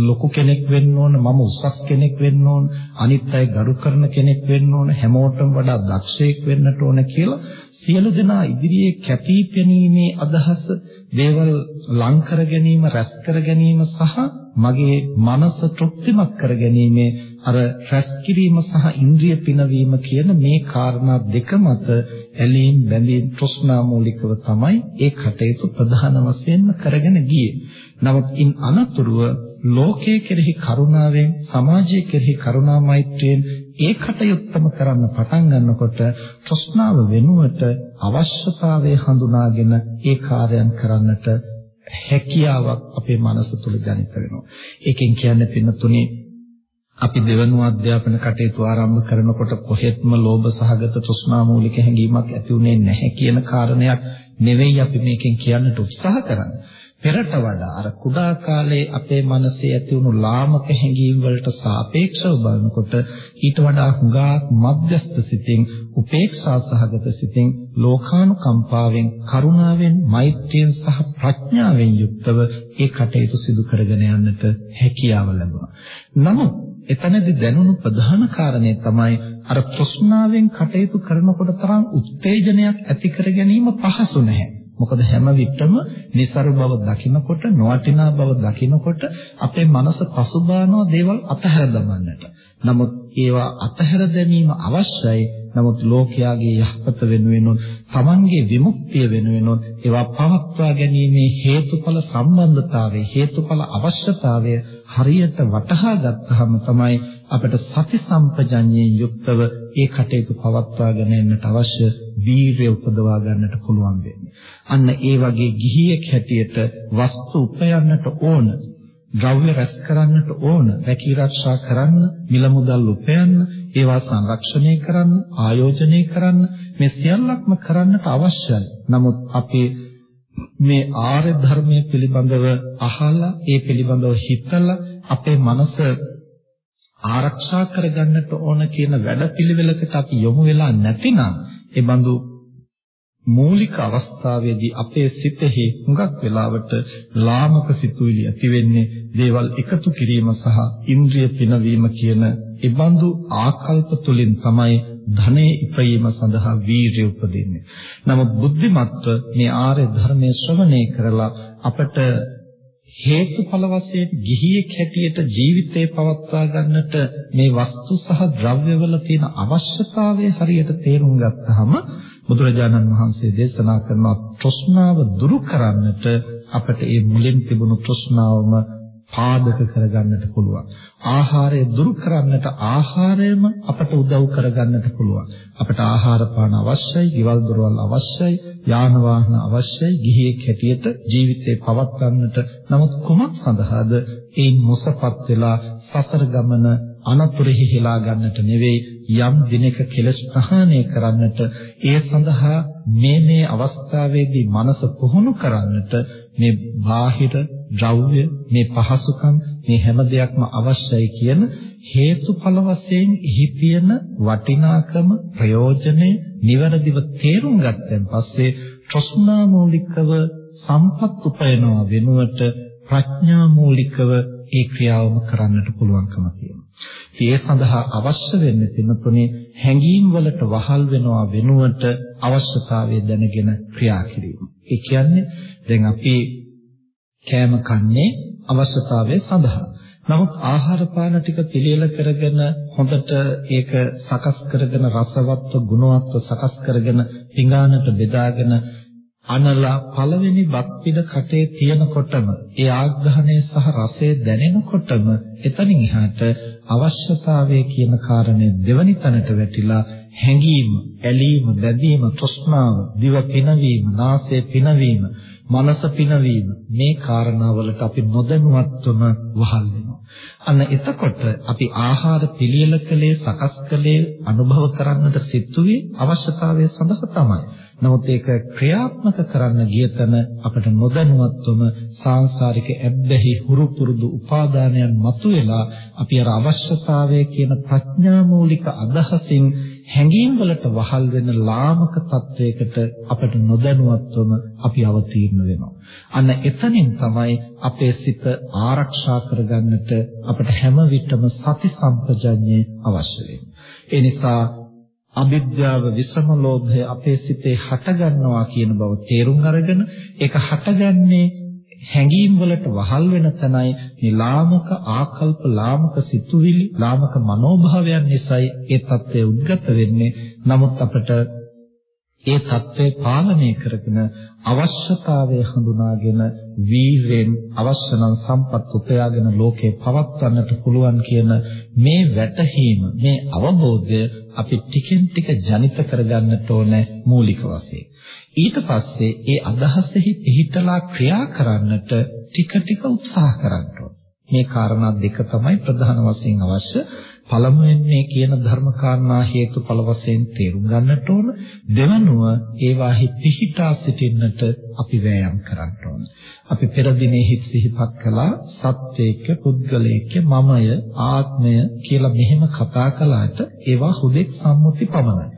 ලොකු කෙනෙක් වෙන්න ඕන මම උසස් කෙනෙක් වෙන්න ඕන අනිත් අය ගරු කරන කෙනෙක් වෙන්න ඕන හැමෝටම වඩා දක්ෂයෙක් වෙන්නට ඕන කියලා සියලු දෙනා ඉදිරියේ කැපී පෙනීමේ අදහස දේවල් ලං කර ගැනීම රැස් කර ගැනීම සහ මගේ මනස තෘප්තිමත් කර ගැනීම අර රැස් කිරීම සහ ඉන්ද්‍රිය පිනවීම කියන මේ කාරණා දෙක මත ඇලීම් බැඳීම් තෘෂ්ණා මූලිකව තමයි ඒ කටයුතු ප්‍රධාන වශයෙන්ම කරගෙන ගියේ. නමුත් ඉන් අනතුරුව ලෝකයේ කෙරෙහි කරුණාවෙන් සමාජයේ කෙරෙහි කරුණා මෛත්‍රියෙන් ඒ කටයුත්තම කරන්න පටන් ගන්නකොට තෘෂ්ණාව වෙනුවට අවශ්‍යතාවය හඳුනාගෙන ඒ කාර්යයන් කරන්නට හැකියාවක් අපේ මනස තුල ජනිත වෙනවා. ඒකෙන් කියන්නේ පින්නතුනේ අපි දෙවනුව අධ්‍යාපන කටයුතු ආරම්භ කරනකොට කොහෙත්ම ලෝභ සහගත තෘෂ්ණා මූලික හැඟීමක් ඇති උනේ නැහැ කියන කාරණයක් නෙවෙයි අපි මේකෙන් කියන්නට උත්සාහ කරන්නේ. පෙරට වඩා අර කුඩා කාලේ අපේ මනසේ ඇති වුණු ලාමක හැඟීම් වලට සාපේක්ෂව බලනකොට ඊට වඩා හුඟක් මධ්‍යස්ථ සිතින් උපේක්ෂා සහගත සිතින් ලෝකානුකම්පාවෙන් කරුණාවෙන් මෛත්‍රියෙන් සහ ප්‍රඥාවෙන් යුක්තව ඒ කටයුතු සිදු කරගෙන යන්නට හැකියාව ලැබුණා. නමුත් එතනදී දැනුණු ප්‍රධාන කාරණේ තමයි අර ප්‍රශ්නාවෙන් කටයුතු කරනකොට තරම් උත්තේජනයක් ඇති කර ගැනීම පහසු නැහැ. මොකද හැම විටම નિසරු බව දකිනකොට නොවටිනා බව දකිනකොට අපේ මනස පසුබානවා දේවල් අතහැර දමන්නට. නමුත් ඒවා අතහැර දැමීම අවශ්‍යයි. නමුත් ලෝකයාගේ යහපත වෙනුවෙන් තමන්ගේ විමුක්තිය වෙනුවෙන් ඒවා පවත්වා ගැනීමේ හේතුඵල සම්බන්ධතාවය හේතුඵල අවශ්‍යතාවය හරියට වටහා ගත්තාම තමයි අපිට සති සම්පජඤ්ඤයෙන් යුක්තව ඒ කටයුතු පවත්වාගෙන යන්නට අවශ්‍ය වීරිය උපදවා ගන්නට පුළුවන් වෙන්නේ. අන්න ඒ වගේ ගිහියෙක් හැටියට වස්තු උපයන්නට ඕන. ද්‍රව්‍ය රැස් කරන්නට ඕන, රැකී ආරක්ෂා කරන්න, මිල මුදල් උපයන්න, ඒවා සංරක්ෂණය කරන්න, ආයෝජනය කරන්න මේ සියල්ලක්ම කරන්නට අවශ්‍යයි. නමුත් අපි මේ ආර්ය ධර්මයේ පිළිබඳව අහලා ඒ පිළිබඳව හිතලා අපේ මනස ආරක්ෂා කරගන්නට ඕන කියන වැඩපිළිවෙලකට අපි යොමු වෙලා නැතිනම් ඒ බඳු මූලික අවස්ථාවේදී අපේ සිතෙහි හුඟක් වෙලාවට ලාමක සිතුවිලි ඇති වෙන්නේ දේවල් එකතු කිරීම සහ ඉන්ද්‍රිය පිනවීම කියන ඒ බඳු ආකල්ප තුලින් තමයි ධනෙ ඉපීම සඳහා වීරිය උපදින්නේ. නමුත් බුද්ධිමත්ව මේ ආර්ය ධර්මයේ ශ්‍රවණය කරලා අපට හේතුඵල වශයෙන් ගිහියෙක් හැටියට ජීවිතේ පවත්වා ගන්නට මේ වස්තු සහ ද්‍රව්‍යවල තියෙන අවශ්‍යතාවය හරියට තේරුම් ගත්තාම බුදුරජාණන් වහන්සේ දේශනා කරන තෘෂ්ණාව දුරු කරන්නට අපට මේ මුලින් තිබුණු තෘෂ්ණාවම පාදක කරගන්නට පුළුවන්. ආහාරය දුරු කරන්නට ආහාරයම අපට උදව් කරගන්නට පුළුවන්. අපට ආහාර පාන අවශ්‍යයි, ගෙවල් දොරවල් අවශ්‍යයි, යාන වාහන අවශ්‍යයි, ගිහියෙක් හැටියට ජීවිතේ පවත්වන්නට. නමුත් කුමක් සඳහාද? ඒ මොසපත් වෙලා සසර ගමන අනතුරෙහි හෙලා ගන්නට නෙවෙයි යම් දිනක කෙලස් ප්‍රහාණය කරන්නට ඒ සඳහා මේ මේ අවස්ථාවේදී මනස පුහුණු කරන්නට මේ බාහිර ද්‍රව්‍ය මේ පහසුකම් මේ හැම දෙයක්ම අවශ්‍යයි කියන හේතුඵල වශයෙන් හිපියන වටිනාකම ප්‍රයෝජනේ නිවැරදිව තේරුම් ගත්තන් පස්සේ තෘෂ්ණා මූලිකව සම්පත් උපයනවා වෙනුවට ප්‍රඥා මූලිකව ඒ ක්‍රියාවම කරන්නට පුළුවන්කම තියෙනවා. ඒ සඳහා අවශ්‍ය වෙන්නේ පින්තුනේ හැඟීම් වලට වහල් වෙනවා වෙනුවට අවශ්‍යතාවය දැනගෙන ක්‍රියා කිරීම. ඒ කියන්නේ දැන් අපි කෑම කන්නේ අවශ්‍යතාවය සඳහා. නමුත් ආහාර පාන ටික පිළියෙල කරගෙන හොඳට ඒක සකස් කරගෙන රසවත්ව ගුණවත්ව සකස් කරගෙන පිඟානට බෙදාගෙන අනලා පළවෙනි බත් පිළ කටේ තියනකොටම ඒ ආග්‍රහණය සහ රසය දැනෙනකොටම එතනින් එහාට අවශ්‍යතාවය කියන කාරණය දෙවනි තැනට වැටිලා හැඟීම, ඇලීම, බැඳීම, තෘෂ්ණාව, දිව පිනවීම, නාසය පිනවීම, මනස පිනවීම මේ කාරණාවලට අපි නොදැනුවත්වම වහල් වෙනවා. අන්න එතකොට අපි ආහාර පිළියෙල කලේ, සකස් කලේ, අනුභව කරන්නට සිටුවේ අවශ්‍යතාවය සඳහා තමයි. නමුත් ඒක ක්‍රියාත්මක කරන්න ගිය තැන අපට නොදැනුවත්වම සාංශාරික ඇබ්බැහි හුරු පුරුදු උපාදානයන් මතුවෙලා අපි අර අවශ්‍යතාවය කියන ප්‍රඥා මූලික අදහසින් හැඟීම් වලට වහල් වෙන ලාමක තත්වයකට අපට නොදැනුවත්වම අපි අවතීර්ණ වෙනවා. අන්න එතනින් තමයි අපේ සිත ආරක්ෂා කරගන්නට අපට හැම විටම සති සම්පජඤ්ඤය අවශ්‍ය වෙන්නේ. ඒ නිසා අවිද්‍යාව විසම ලෝභය අපේ සිතේ හටගන්නවා කියන බව තේරුම් අරගෙන ඒක හටගන්නේ හැඟීම් වලට වහල් වෙන තැනයි මේ ලාමක ආකල්ප ලාමක සිතුවිලි ලාමක මනෝභාවයන් නිසායි ඒ தත්ත්වය උද්ගත වෙන්නේ. නමුත් අපට ඒ தත්ත්වය පාලනය කරගෙන අවශ්‍යතාවය හඳුනාගෙන වීරෙන් අවශ්‍ය නම් සම්පත් උපයාගෙන ලෝකේ පවත්වන්නට පුළුවන් කියන මේ වැටහීම මේ අවබෝධය අපි ටිකෙන් ටික ජනිත කරගන්නට ඕනේ මූලික වශයෙන්. ඊට පස්සේ ඒ අදහසෙහි පිහිටලා ක්‍රියා කරන්නට ටික ටික උත්සාහ කරන්න මේ කාරණා දෙක තමයි ප්‍රධාන වශයෙන් අවශ්‍ය. පළමුවෙන් මේ කියන ධර්ම කාරණා හේතුඵල වශයෙන් තේරුම් ගන්නට ඕන. දෙවනුව ඒවාහි පිහිටා සිටින්නට අපි වෑයම් කරන්න ඕන. අපි පෙර දිනේ හිත සිහිපත් කළා සත්‍යයක පුද්ගලයක මමය ආත්මය කියලා මෙහෙම කතා කළාට ඒවා හුදෙක් සම්මුති පමණයි.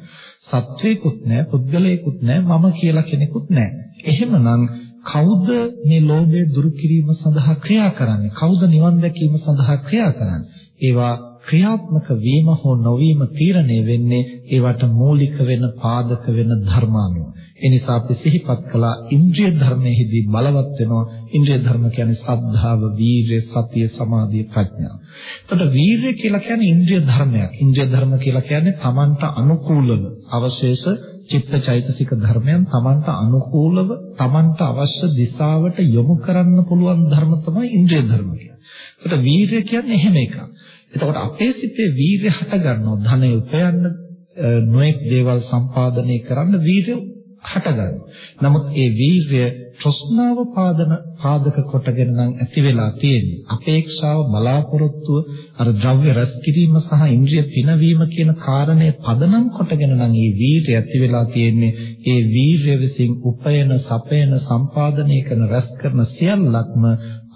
සත්වයකුත් නැහැ, පුද්ගලයෙකුත් නැහැ, මම කියලා කෙනෙකුත් නැහැ. එහෙමනම් කවුද මේ ලෝභය දුරු කිරීම සඳහා ක්‍රියා කරන්නේ? කවුද නිවන් දැකීම සඳහා ක්‍රියා කරන්නේ? ඒවා ක්‍රියාත්මක වීම හෝ නොවීම තීරණය වෙන්නේ ඒවට මූලික වෙන පාදක වෙන ධර්මානුව. ඒ නිසා අපි සිහිපත් කළා ඉන්ද්‍රිය ධර්මයේදී බලවත් වෙනවා. ඉන්ද්‍රිය ධර්ම කියන්නේ සද්ධාව, වීර්ය, සතිය, සමාධිය, ප්‍රඥාව. එතකොට වීර්ය කියලා කියන්නේ ඉන්ද්‍රිය ධර්මයක්. ඉන්ද්‍රිය ධර්ම කියලා කියන්නේ Tamanta අනුකූලව අවශේෂ චිත්තචෛතසික ධර්මයන් Tamanta අනුකූලව Tamanta අවශ්‍ය දිශාවට යොමු කරන්න පුළුවන් ධර්ම තමයි ඉන්ද්‍රිය ධර්ම කියන්නේ. එතකොට වීර්ය කියන්නේ එහෙම එකක්. එතකොට අපේ සිතේ වීර්ය හට ගන්නවා ධනය උපයන්න නොඑක් දේවල් සම්පාදනය කරන්න වීර්ය හටගන්නවා. නමුත් ඒ වීර්ය තෘෂ්ණාව පාදන පාදක කොටගෙන නම් ඇති වෙලා තියෙන්නේ. අපේක්ෂාව බලාපොරොත්තුව අර ද්‍රව්‍ය රැස් කිරීම සහ ඉන්ද්‍රිය පිනවීම කියන කාරණය පදනම් කොටගෙන නම් මේ වීර්ය ඇති වෙලා තියෙන්නේ. ඒ වීර්ය විසින් උපයන, සපයන, සම්පාදනය කරන රැස් කරන සියල්ලක්ම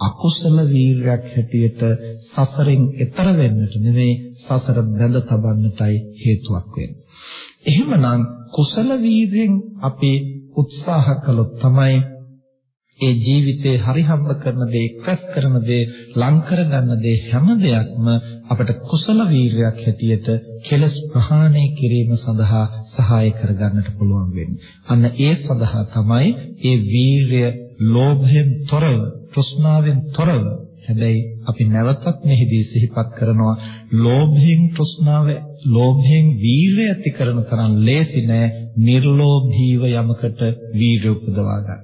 අකුසල වීරයක් හැටියට සසරෙන් එතර වෙන්නට නෙවෙයි සසර බැඳ තබන්නටයි හේතුවක් වෙන්නේ. එහෙමනම් කුසල වීර්යෙන් අපි උත්සාහ කළොත් තමයි ඒ ජීවිතේ හරිහම්බ කරන දේ, එක්රැස් කරන දේ, ලං කරගන්න දේ හැම දෙයක්ම අපට කුසල වීරයක් හැටියට කෙලස් ප්‍රහාණය කිරීම සඳහා සහාය කරගන්නට පුළුවන් වෙන්නේ. අන්න ඒ සඳහා තමයි ඒ වීරය ලෝභයෙන් තොරව, තෘෂ්ණාවෙන් තොරව හැබැයි අපි නැවතත් මෙහිදී සිහිපත් කරනවා ලෝභයෙන් තෘෂ්ණාව ලෝභයෙන් වීරය ඇති කරන තරම් ලේසි නෑ නිර්ලෝභීව යමකට වීරය උපදවා ගන්න.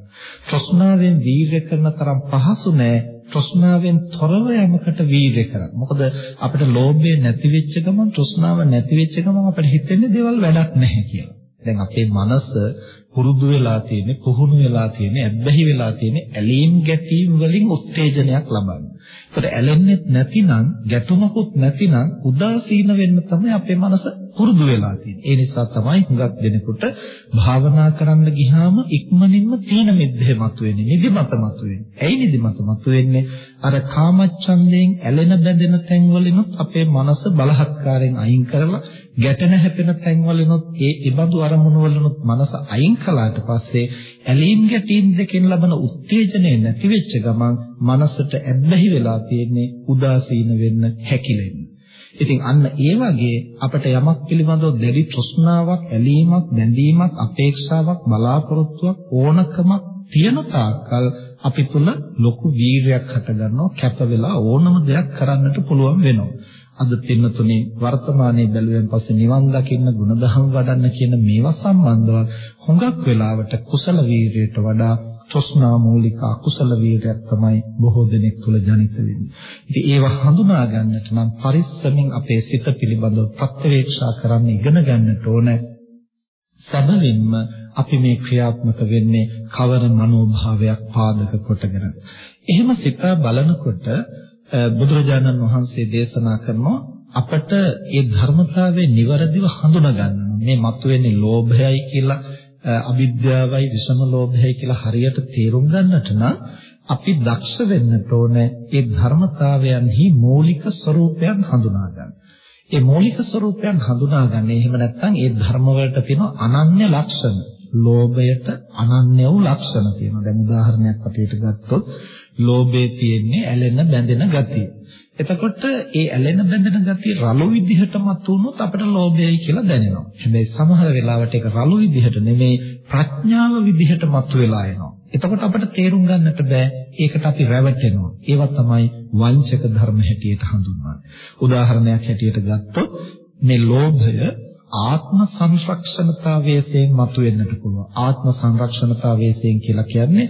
තෘෂ්ණාවෙන් වීරය කරන තරම් පහසු නෑ තෘෂ්ණාවෙන් තොරව යමකට වීරය කරන්න. මොකද අපිට ලෝභය නැති වෙච්ච ගමන් තෘෂ්ණාව නැති වෙච්ච ගමන් අපිට හිතෙන්නේ දේවල් වැඩක් නැහැ කියලා. දැන් අපේ මනස පුරුදු වෙලා තියෙන්නේ පුහුණු වෙලා තියෙන්නේ ඇබ්බැහි වෙලා තියෙන්නේ ඇලීම් ගැටීම් වලින් උත්තේජනයක් ලබන්නේ. ඒකට ඇලෙන්නේ නැතිනම් ගැටුමකුත් නැතිනම් උදාසීන වෙන්න තමයි අපේ මනස පුරුදු වෙලා තියෙන්නේ. ඒ නිසා තමයි හුඟක් දෙනෙකුට භාවනා කරන්න ගියාම ඉක්මනින්ම තීන මිද්දේ මතුවෙන්නේ, නිදිමත මතුවෙන්නේ. ඇයි නිදිමත මතුවෙන්නේ? අර කාමච්ඡන්දයෙන් ඇලෙන බැඳෙන තැන්වලිනුත් අපේ මනස බලහත්කාරයෙන් අයින් කරලා ගැටෙන හැපෙන තැන්වලිනුත් ඒ ඉබඳු අරමුණු වලිනුත් මනස අයින් කළාට පස්සේ ඇලීම් ගැටීම් දෙකෙන් ලබන උත්තේජනය නැති වෙච්ච ගමන් මනසට ඇබ්බැහි වෙලා තියෙන්නේ උදාසීන වෙන්න හැකිලෙන්න. ඉතින් අන්න ඒ වගේ අපිට යමක් පිළිබඳව දැඩි තෘෂ්ණාවක්, ඇලීමක්, බැඳීමක්, අපේක්ෂාවක්, බලාපොරොත්තුවක් ඕනකමක් තියෙන තාක්කල් අපි තුල ලොකු වීරයක් හටගන්නවා කැප වෙලා ඕනම දෙයක් කරන්නට පුළුවන් වෙනවා. අද පින්නතුනේ වර්තමානයේ බැලුවෙන් පස්සේ නිවන් දකින්න ගුණධම් වඩන්න කියන මේවා සම්බන්ධව හුඟක් වෙලාවට කුසල වීරියට වඩා තෘෂ්ණා මූලික අකුසල වීරයක් තමයි බොහෝ දෙනෙක් තුල ජනිත වෙන්නේ. ඉතින් ඒව හඳුනා ගන්නට නම් පරිස්සමින් අපේ සිත පිළිබඳව ප්‍රත්‍යවේක්ෂා කරන්න ඉගෙන ගන්නට ඕනේ. සැබවින්ම අපි මේ ක්‍රියාත්මක වෙන්නේ කවර මනෝභාවයක් පාදක කොටගෙන. එහෙම සිතා බලනකොට බුදුරජාණන් වහන්සේ දේශනා කරනවා අපට මේ ධර්මතාවය નિවරදිව හඳුනා ගන්න. මේ මතුවෙන්නේ ලෝභයයි කියලා, අවිද්‍යාවයි, විෂම ලෝභයයි කියලා හරියට තේරුම් ගන්නට නම් අපි දක්ෂ වෙන්න ඕනේ මේ ධර්මතාවයන්හි මූලික ස්වરૂපයන් හඳුනා ගන්න. මේ මූලික ස්වરૂපයන් හඳුනා ගන්න. එහෙම නැත්නම් මේ ධර්ම වලට තියෙන අනන්‍ය ලක්ෂණ. ලෝභයට අනන්‍ය වූ ලක්ෂණ තියෙනවා. දැන් උදාහරණයක් අපිට ගත්තොත් ලෝභයේ තියෙන්නේ ඇලෙන බැඳෙන ගතිය. එතකොට ඒ ඇලෙන බැඳෙන ගතිය රළු විදිහට මතුනොත් අපිට ලෝභයයි කියලා දැනෙනවා. හැබැයි සමහර වෙලාවට ඒක රළු විදිහට නෙමෙයි ප්‍රඥාව විදිහට මතුවලා එනවා. එතකොට අපිට තේරුම් ගන්නට බෑ ඒකට අපි රැවටෙනවා. ඒවා තමයි වංචක ධර්ම හැටියට හඳුන්වන්නේ. උදාහරණයක් හැටියට ගත්තොත් මේ ලෝභය ආත්ම සංරක්ෂණතාවයෙන් මතුවෙන්නට පුළුවන්. ආත්ම සංරක්ෂණතාවයෙන් කියලා කියන්නේ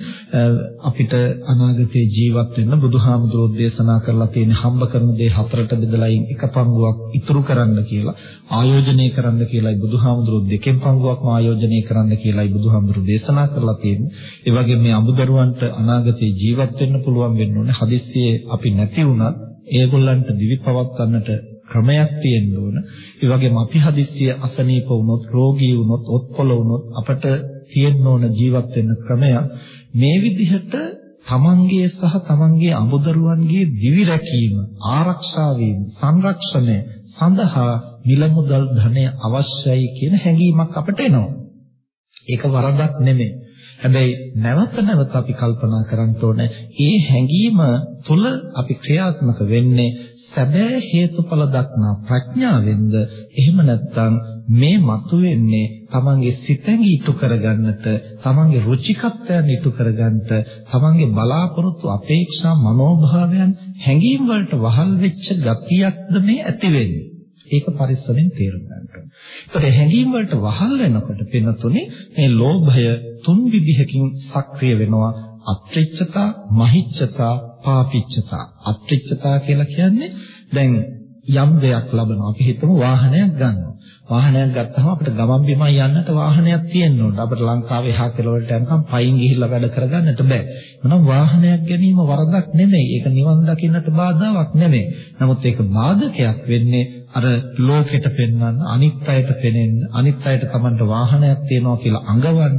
අපිට අනාගතේ ජීවත් වෙන්න බුදුහාමුදුරෝ දේශනා කරලා තියෙන හම්බ කරන දේ හතරට බෙදලා එක පංගුවක් ඉතුරු කරන්න කියලා ආයෝජනය කරන්න කියලායි බුදුහාමුදුරෝ දෙකෙන් පංගුවක්ම ආයෝජනය කරන්න කියලායි බුදුහාමුදුරෝ දේශනා කරලා තියෙන්නේ. ඒ වගේම මේ අමුදරුවන්ට අනාගතේ ජීවත් වෙන්න පුළුවන් වෙන්න ඕනේ. හදිස්සියේ අපි නැති වුණත් ඒගොල්ලන්ට දිවි පවත්වන්නට ක්‍රමයක් තියෙන්න ඕන. ඒ වගේම අපි හදිස්සිය අසනීප වුණොත්, රෝගී වුණොත්, ඔත්පොළ වුණොත් අපට තියෙන්න ඕන ජීවත් වෙන්න ක්‍රමයක්. මේ විදිහට තමන්ගේ සහ තමන්ගේ අමුදරුවන්ගේ දිවි රැකීම, ආරක්ෂා වීම, සංරක්ෂණය සඳහා මිල මුදල් ධනය අවශ්‍යයි කියන හැඟීමක් අපට එනවා. ඒක වරදක් නෙමෙයි. හැබැයි නැවත නැවත අපි කල්පනා කරන්න ඕනේ ඒ හැඟීම තුළ අපි ක්‍රියාත්මක වෙන්නේ සැබෑ හේතුඵල දක්නා ප්‍රඥාවෙන්ද එහෙම නැත්නම් මේ මතුවෙන්නේ තමන්ගේ සිතෙන් ඉටු කරගන්නට තමන්ගේ රුචිකත්වයන් ඉටු කරගන්නට තමන්ගේ බලාපොරොත්තු අපේක්ෂා මනෝභාවයන් හැඟීම් වලට වහල් වෙච්ච ගතියක්ද මේ ඇති වෙන්නේ ඒක පරිස්සමෙන් තේරුම් ගන්න ඕනේ. ඒතර හැඟීම් වලට වහල් වෙනකොට පින්නතුනේ මේ ලෝභය තුන් විදිහකින් සක්‍රිය වෙනවා. අත්‍රිච්ඡතා, මහිච්ඡතා, පාපිච්ඡතා. අත්‍රිච්ඡතා කියලා කියන්නේ දැන් යම් දෙයක් ලබනවා. අපි හිතමු වාහනයක් ගන්නවා. වාහනයක් ගත්තහම අපිට ගමන් බිමන් යන්නට වාහනයක් තියෙන්න ඕන. අපිට ලංකාවේ එහා කෙළවරට යනකම් පයින් ගිහිල්ලා වැඩ කරගන්නට බෑ. මොනම් වාහනයක් ගැනීම වරදක් නෙමෙයි. ඒක නිවන් දකින්නට බාධාවක් නෙමෙයි. නමුත් ඒක බාධකයක් වෙන්නේ අර ලෝකෙට පෙන්වන්න අනිත් අයට පෙනෙන්න අනිත් අයට Tamanට වාහනයක් තියෙනවා කියලා අඟවන්න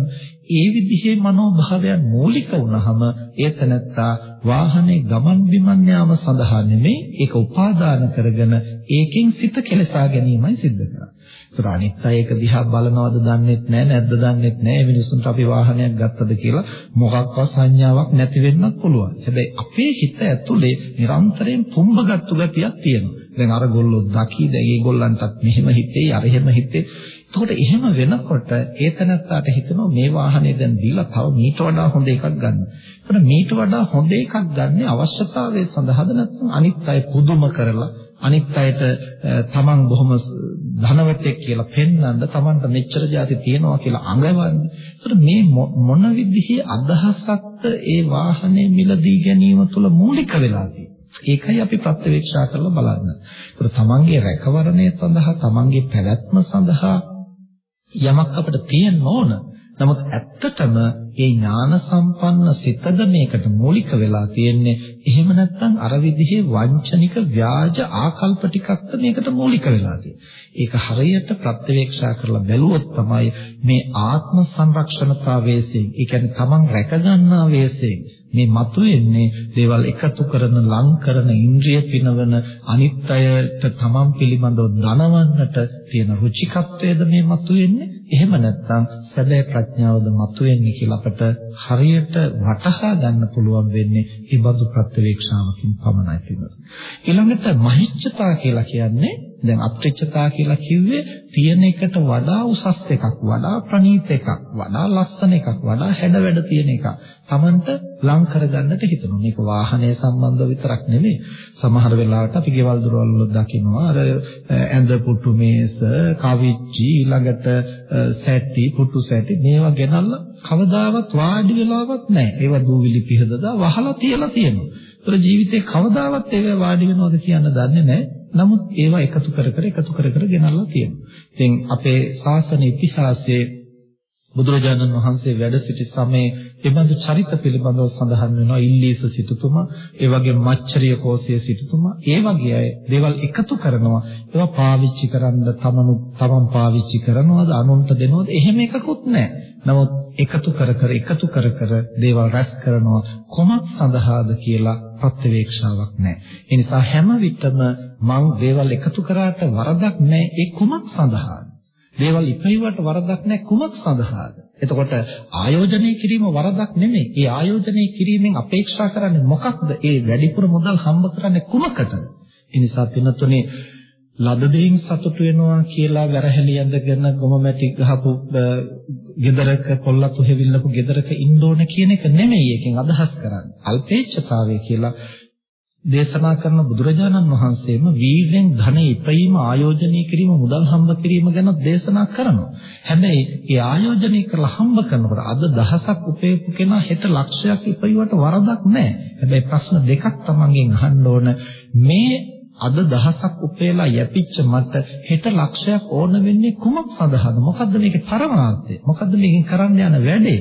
ඒ විදිහේ මනෝභාවයන් මූලික වුණාම ඒ තනත්තා වාහනේ ගමන් බිමන් යාම සඳහා නෙමෙයි ඒක උපාදාන කරගෙන ඒකෙන් සිත කෙලසා ගැනීමයි සිද්ධ කරන්නේ. ඒතර අනිත් අය ඒක දිහා බලනවද දන්නෙත් නැහැ නැද්ද දන්නෙත් නැහැ මිනිසුන්ට අපි වාහනයක් ගත්තද කියලා මොකක්වත් සංඥාවක් නැති වෙන්නත් පුළුවන්. හැබැයි අපේ හිත ඇතුලේ නිරන්තරයෙන් පුම්බගත්තු ගතියක් තියෙනවා. දැන් අර ගොල්ලෝ දකි දැන් ඒගොල්ලන්ටත් මෙහෙම හිතේ අර එහෙම හිතේ එතකොට එහෙම වෙනකොට ඒ තැනත්තාට හිතෙනවා මේ වාහනේ දැන් දීලා තව මීට වඩා හොඳ එකක් ගන්න. එතකොට මීට වඩා හොඳ එකක් ගන්න අවශ්‍යතාවය සඳහාද නැත්නම් අනිත් අය පුදුම කරලා අනිත් අයට තමන් බොහොම ධනවතෙක් කියලා පෙන්වන්න තමන්ට මෙච්චර જાති තියෙනවා කියලා අඟවන්නේ. එතකොට මේ මොන විදිහේ අදහසක්ද ඒ වාහනේ මිලදී ගැනීම තුළ මූලික වෙලා ඒකයි අපි ප්‍රත්‍යවේක්ෂා කරලා බලන්න. ඒතර තමන්ගේ රැකවරණය සඳහා තමන්ගේ පැවැත්ම සඳහා යමක් අපිට තියෙන්න ඕන. නමුත් ඇත්තටම ඒ ඥාන සම්පන්න සිතද මේකට මූලික වෙලා තියෙන්නේ. එහෙම නැත්නම් අර විදිහේ වංචනික ව්‍යාජ ආකල්ප ටිකක්ද මේකට මූලික වෙලා ඒක හරියට ප්‍රත්‍යවේක්ෂා කරලා බැලුවොත් තමයි මේ ආත්ම සංරක්ෂණතාවයේසෙන්, ඒ කියන්නේ තමන් රැකගන්නා වේසෙන් මේ මතුවෙන්නේ දේවල් එකතු කරන ලං කරන ඉන්ද්‍රිය පිනවන අනිත්‍යයට තමන් පිළිබඳව දනවන්නට තියෙන රුචිකත්වයේද මේ මතුවෙන්නේ එහෙම නැත්නම් සැබෑ ප්‍රඥාවද මතුවෙන්නේ කියලා අපට හරියට වටහා ගන්න පුළුවන් වෙන්නේ මේ බඳු ප්‍රත්‍යවේක්ෂාවකින් පමණයි පිළිවෙල. ඊළඟට මහිච්ඡතා කියලා කියන්නේ දැන් අප්‍රිච්ඡතා කියලා කිව්වේ තියෙන එකට වඩා උසස් එකක්, වඩා ප්‍රණීත එකක්, වඩා ලස්සන එකක්, වඩා හැඩ වැඩ තියෙන එකක්. Tamanට ලං කරගන්නට හිතනවා. මේක වාහනය සම්බන්ධව විතරක් නෙමෙයි. සමහර වෙලාවට අපි ගෙවල් දොරවල් වල දකිනවා අර ඇඳ පුටු මේස, කවිච්චි, ඊළඟට සැටි, පුටු සැටි මේවා ගෙනල්ලා කවදාවත් වාඩි වෙලාවක් නැහැ. ඒවා දූවිලි පිහදදා වහලා තියලා තියෙනවා. ඒතර ජීවිතේ කවදාවත් ඒවා වාඩි වෙනවද කියන්න දන්නේ නැහැ. නමුත් ඒවා එකතු කර කර එකතු කර කර ගෙනල්ලා තියෙනවා. ඉතින් අපේ ශාසන ඉතිහාසයේ බුදුරජාණන් වහන්සේ වැඩ සිටි සමයේ එබඳු චරිත පිළිබඳව සඳහන් වෙනවා ඉල්ලීස සිටුතුමා, ඒ වගේ මච්චරිය කෝසයේ සිටුතුමා, ඒ වගේ අය දේවල් එකතු කරනවා. ඒවා පාවිච්චි කරන්න තමනු තමන් පාවිච්චි කරනවද, අනුන්ට දෙනවද? එහෙම එකකුත් නැහැ. නමුත් එකතු කර කර එකතු කර කර දේවල් රැස් කරනවා කොමක් සඳහාද කියලා ප්‍රත්‍යවේක්ෂාවක් නැහැ. ඒ නිසා හැම විටම මං දේවල් එකතු කරාට වරදක් නැහැ. ඒ කුමක් සඳහාද? දේවල් ඉපෙයිවට වරදක් නැහැ කුමක් සඳහාද? එතකොට ආයෝජනය කිරීම වරදක් නෙමෙයි. ඒ ආයෝජනය කිරීමෙන් අපේක්ෂා කරන්නේ මොකක්ද? ඒ වැඩිපුර මුදල් හම්බ කරන්නේ කුමකටද? ඒ නිසා පිනතුනේ ලද දෙයින් සතුට වෙනවා කියලා වැරහැලි ඇඳගෙන ගොම මැටි ගහපු ගෙදරක පොල්ලතු හැවිල්ලපු ගෙදරක ඉන්න ඕන කියන එක නෙමෙයි එකෙන් අදහස් කරන්නේ. අල්පේච්ඡතාවය කියලා දේශනා කරන බුදුරජාණන් වහන්සේම වීර්යෙන් ධන ඉපීම ආයෝජනය කිරීම මුදල් හම්බ කිරීම ගැන දේශනා කරනවා. හැබැයි ඒ ආයෝජනය කරලා හම්බ කරනකොට අද දහසක් උපයපු කෙනා හෙට ලක්ෂයක් ඉපයුවට වරදක් නැහැ. හැබැයි ප්‍රශ්න දෙකක් තමන්ගෙන් අහන්න ඕන මේ අද දහසක් උපේලා යැපිච්ච මට හෙට ලක්ෂයක් ඕන වෙන්නේ කුමක් සඳහාද? මොකද්ද මේකේ පරමාර්ථය? මොකද්ද මේකෙන් කරන්න යන වැඩේ?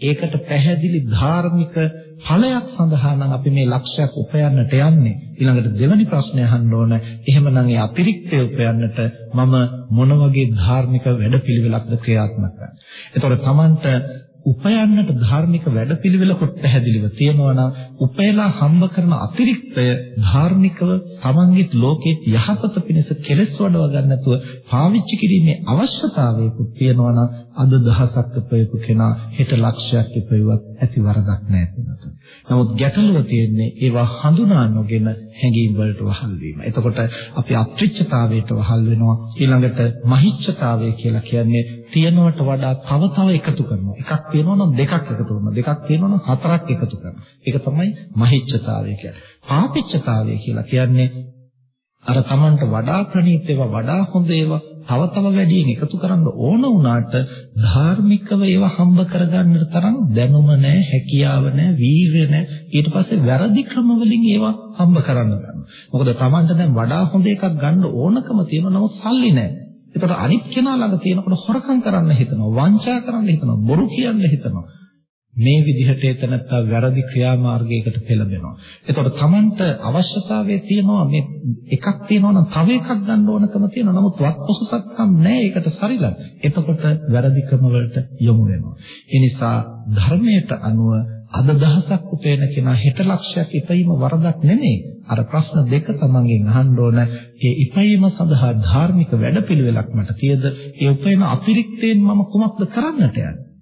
ඒකට පැහැදිලි ධාර්මික ඵලයක් සඳහා නම් අපි මේ ලක්ෂයක් උපයන්නට යන්නේ. ඊළඟට දෙවැනි ප්‍රශ්නය අහන්න ඕන. එහෙමනම් ඒ අතිරික්තය උපයන්නට මම මොන වගේ ධාර්මික වැඩපිළිවෙලක්ද ක්‍රියාත්මක කරන්නේ? එතකොට Tamanට උපයන්නට ධාර්මික වැඩපිළිවෙලකුත් පැහැදිලිව තියෙනවා නම් උපයලා හම්බ කරන අතිරික්තය ධාර්මිකව තමන්ගේ ලෝකෙත් යහපත පිණිස කෙලෙස් වඩව ගන්න නැතුව පාවිච්චි කිරීමේ අවශ්‍යතාවයකුත් තියෙනවා නම් අද දහසක් උපයපු කෙනා හෙට ලක්ෂයක් උපයුවත් ඇති වරදක් නැහැ නමුත් ගැටලුව තියෙන්නේ ඒවා හඳුනා නොගෙන හැඟීම් වලට වහල් වීම. එතකොට අපි අප්‍රිච්ඡතාවයට වහල් වෙනවා. ඊළඟට මහිච්ඡතාවය කියලා කියන්නේ තියනවට වඩා තව තව එකතු කරනවා. එකක් තියෙනවා නම් දෙකක් එකතු කරනවා. දෙකක් තියෙනවා නම් හතරක් එකතු කරනවා. ඒක තමයි මහිච්ඡතාවය කියන්නේ. පාපිච්ඡතාවය කියලා කියන්නේ අර Tamanට වඩා ප්‍රණීත ඒවා වඩා හොඳ ඒවා තව තව වැඩියෙන් එකතු කරන්න ඕන වුණාට ධාර්මිකව ඒවා හම්බ කරගන්නට තරම් දැනුම නැහැ, හැකියාව නැහැ, වීරිය නැහැ. ඊට පස්සේ වැරදි ක්‍රම වලින් ඒවා හම්බ කරන්න ගන්නවා. මොකද Tamanට දැන් වඩා හොඳ එකක් ගන්න ඕනකම තියෙනවා නමුත් සල්ලි නැහැ. ඒතකොට අනිත් කෙනා ළඟ තියෙනකොට හොරකම් කරන්න හිතනවා, වංචා කරන්න හිතනවා, බොරු කියන්න හිතනවා. මේ විදිහට එතනත්තා වැරදි ක්‍රියාමාර්ගයකට පෙළඹෙනවා. එතකොට Tamanට අවශ්‍යතාවය තියෙනවා මේ එකක් තියෙනවා නම් තව එකක් ගන්න ඕනකම තියෙනවා. නමුත් වත්පොහසත්කම් නැහැ ඒකට සරිලන. එතකොට වැරදි ක්‍රම වලට යොමු වෙනවා. ඒ නිසා ධර්මයට අනුව අද දහසක් උපයන කෙනා හෙට ලක්ෂයක් ඉපීම වරදක් නෙමෙයි. අර ප්‍රශ්න දෙක තමන්ගෙන් අහන්න ඕන. ඒ ඉපීම සඳහා ධාර්මික වැඩපිළිවෙලක් මට තියද? ඒ උපයන අතිරික්තයෙන් මම කුමක්ද කරන්නට යන්නේ?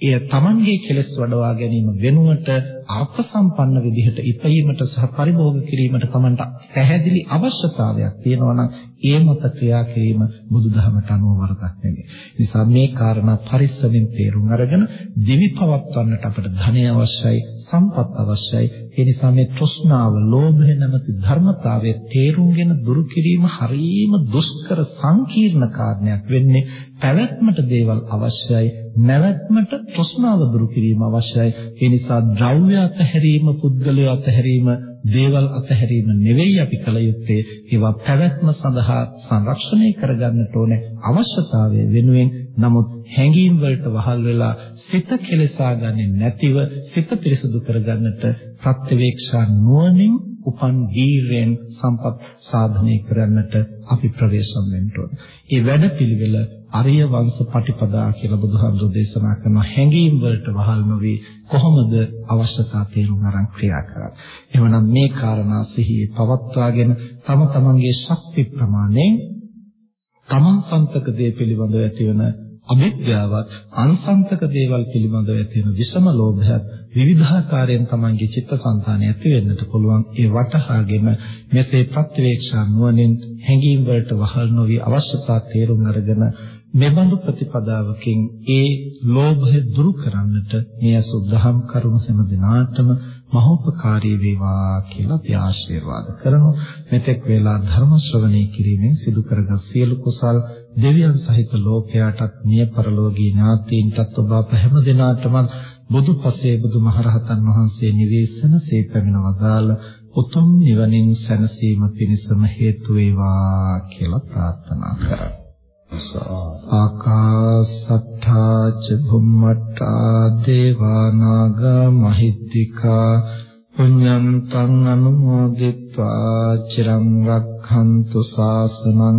එය Tamanගේ කෙලෙස් වඩවා ගැනීම වෙනුවට අර්ථ සම්පන්න විදිහට ඉපීමට සහ පරිභෝග කිරීමට Tamanට පැහැදිලි අවශ්‍යතාවයක් තියෙනවා නම් ඒ මත ක්‍රියා කිරීම බුදුදහමට අනුව වරදක් නෙමෙයි. නිසා මේ කාරණා පරිස්සමින් තේරුම් අරගෙන දිවි පවත්වන්නට අපට ධනය අවශ්‍යයි, සම්පත් අවශ්‍යයි. ඒ නිසා මේ තෘෂ්ණාව, ලෝභය නැමැති ධර්මතාවයේ තේරුම්ගෙන දුරු කිරීම හරීම දුෂ්කර සංකීර්ණ කාරණයක් වෙන්නේ. පැවැත්මට දේවල් අවශ්‍යයි, නැවැත්මට තෘෂ්ණාව දුරු කිරීම අවශ්‍යයි. ඒ නිසා ද්‍රව්‍ය අතහැරීම, පුද්ගලය අතහැරීම දේවල් අතහැරීම නෙවෙයි අපි කළ යුත්තේ ඒවා පැවැත්ම සඳහා සංරක්ෂණය කරගන්නට ඕනේ අවශ්‍යතාවය වෙනුවෙන් නමුත් හැඟීම් වලට වහල් වෙලා සිත කෙලසා ගන්නේ නැතිව සිත පිරිසුදු කරගන්නට ප්‍රත්‍යවේක්ෂා නුවණින් උපන් වීරයෙන් සම්පත් සාධනය කරන්නට අපි ප්‍රවේශම් වෙන්න ඕනේ. ඒ වැඩපිළිවෙල අරිය වංශ පටිපදා කියලා බුදුහාමුදුරෝ දේශනා කරන හැඟීම් වලට වහල් නොවි කොහොමද අවශ්‍යතා තේරුම් අරන් ක්‍රියා කරන්නේ. එවනම් මේ කාරණා සිහියේ පවත්වාගෙන තම තමන්ගේ ශක්ති ප්‍රමාණයෙන් තමන් සන්තක දේ පිළිබඳව ඇතිවන අවිද්‍යාවත් අන්සන්තක දේවල් පිළිබඳව ඇති වෙන විෂම ලෝභයත් විවිධාකාරයෙන් තමන්ගේ චිත්තසංතානය ඇති වෙන්නට පුළුවන්. ඒ වටහාගෙන මෙසේ ප්‍රත්‍යවේක්ෂා නුවණින් හැඟීම් වලට වහල් නොවි අවශ්‍යතා තේරුම් අරගෙන මෙබඳු ප්‍රතිපදාවකින් ඒ ලෝභය දුරු කරන්නට මේ සුද්ධහම් කරුණු හැම දිනාටම මහෝපකාරී වේවා කියලා අපි ආශිර්වාද කරමු මෙතෙක් වේලා ධර්ම ශ්‍රවණය කිරීමෙන් සිදු කරගත් සියලු කුසල් දෙවියන් සහිත ලෝකයාටත් මිය පරලෝකී ඥාතීන්ටත් ඔබ අප හැම දිනාටම බුදුපසේ බුදුමහරහතන් වහන්සේ නිවේසන සේපමින වදාළ උතුම් නිවනින් සැනසීම පිණිසම හේතු වේවා කියලා ප්‍රාර්ථනා කරා. ආකාසත්තා ච භුම්මත්තා දේවා නාග මහිද්దికා පුඤ්ඤන්තං අනුමෝදිත්වා චිරං රක්ඛන්තු ශාසනං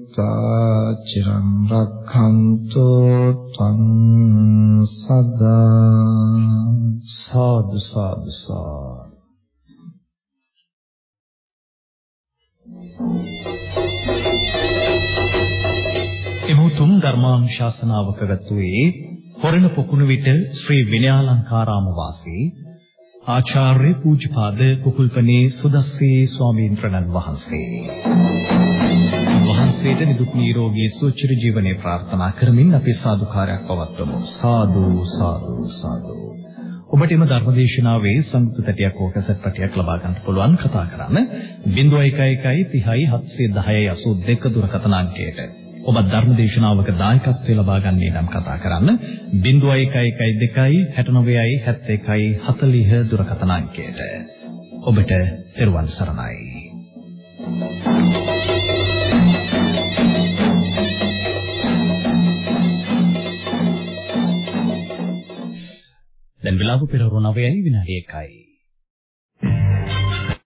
චිරං රක්ඛන්තෝ ත්වං සදා සාදු සාදු. සා එමුතුම් ධර්මානුශාසනාවක ගතුවේ හොරණ පොකුණු විට ශ්‍රී විනයාලංකාරාම වාසී ආචාර්ය පූජ්‍යපාද කුකුල්පනේ සුදස්සේ ස්වාමීන් වහන්සේ. වහන්සේට නිදුක් නිරෝගී සුවචිර ජීවනයේ ප්‍රාර්ථනා කරමින් අපි සාදුකාරයක් පවත්වමු. සාදු සාදු සාදු. ඔබට එම ධර්මදේශනාවේ සංයුක්ත තැටියක් හෝ කැසට් පටියක් ලබා ගන්නට පුළුවන් කතා කරන්න. 0111 30 710 82 දුරකථන අංකයට. ඔබ ධර්මදේශනාවක දායකත්වය ලබා ගන්නේ නම් කතා කරන්න 0112 69 71 40 දුරකථන අංකයට. ඔබට පෙරවන් සරණයි. දැන් වෙලාව පෙරවරු 9යි විනාඩි 1යි.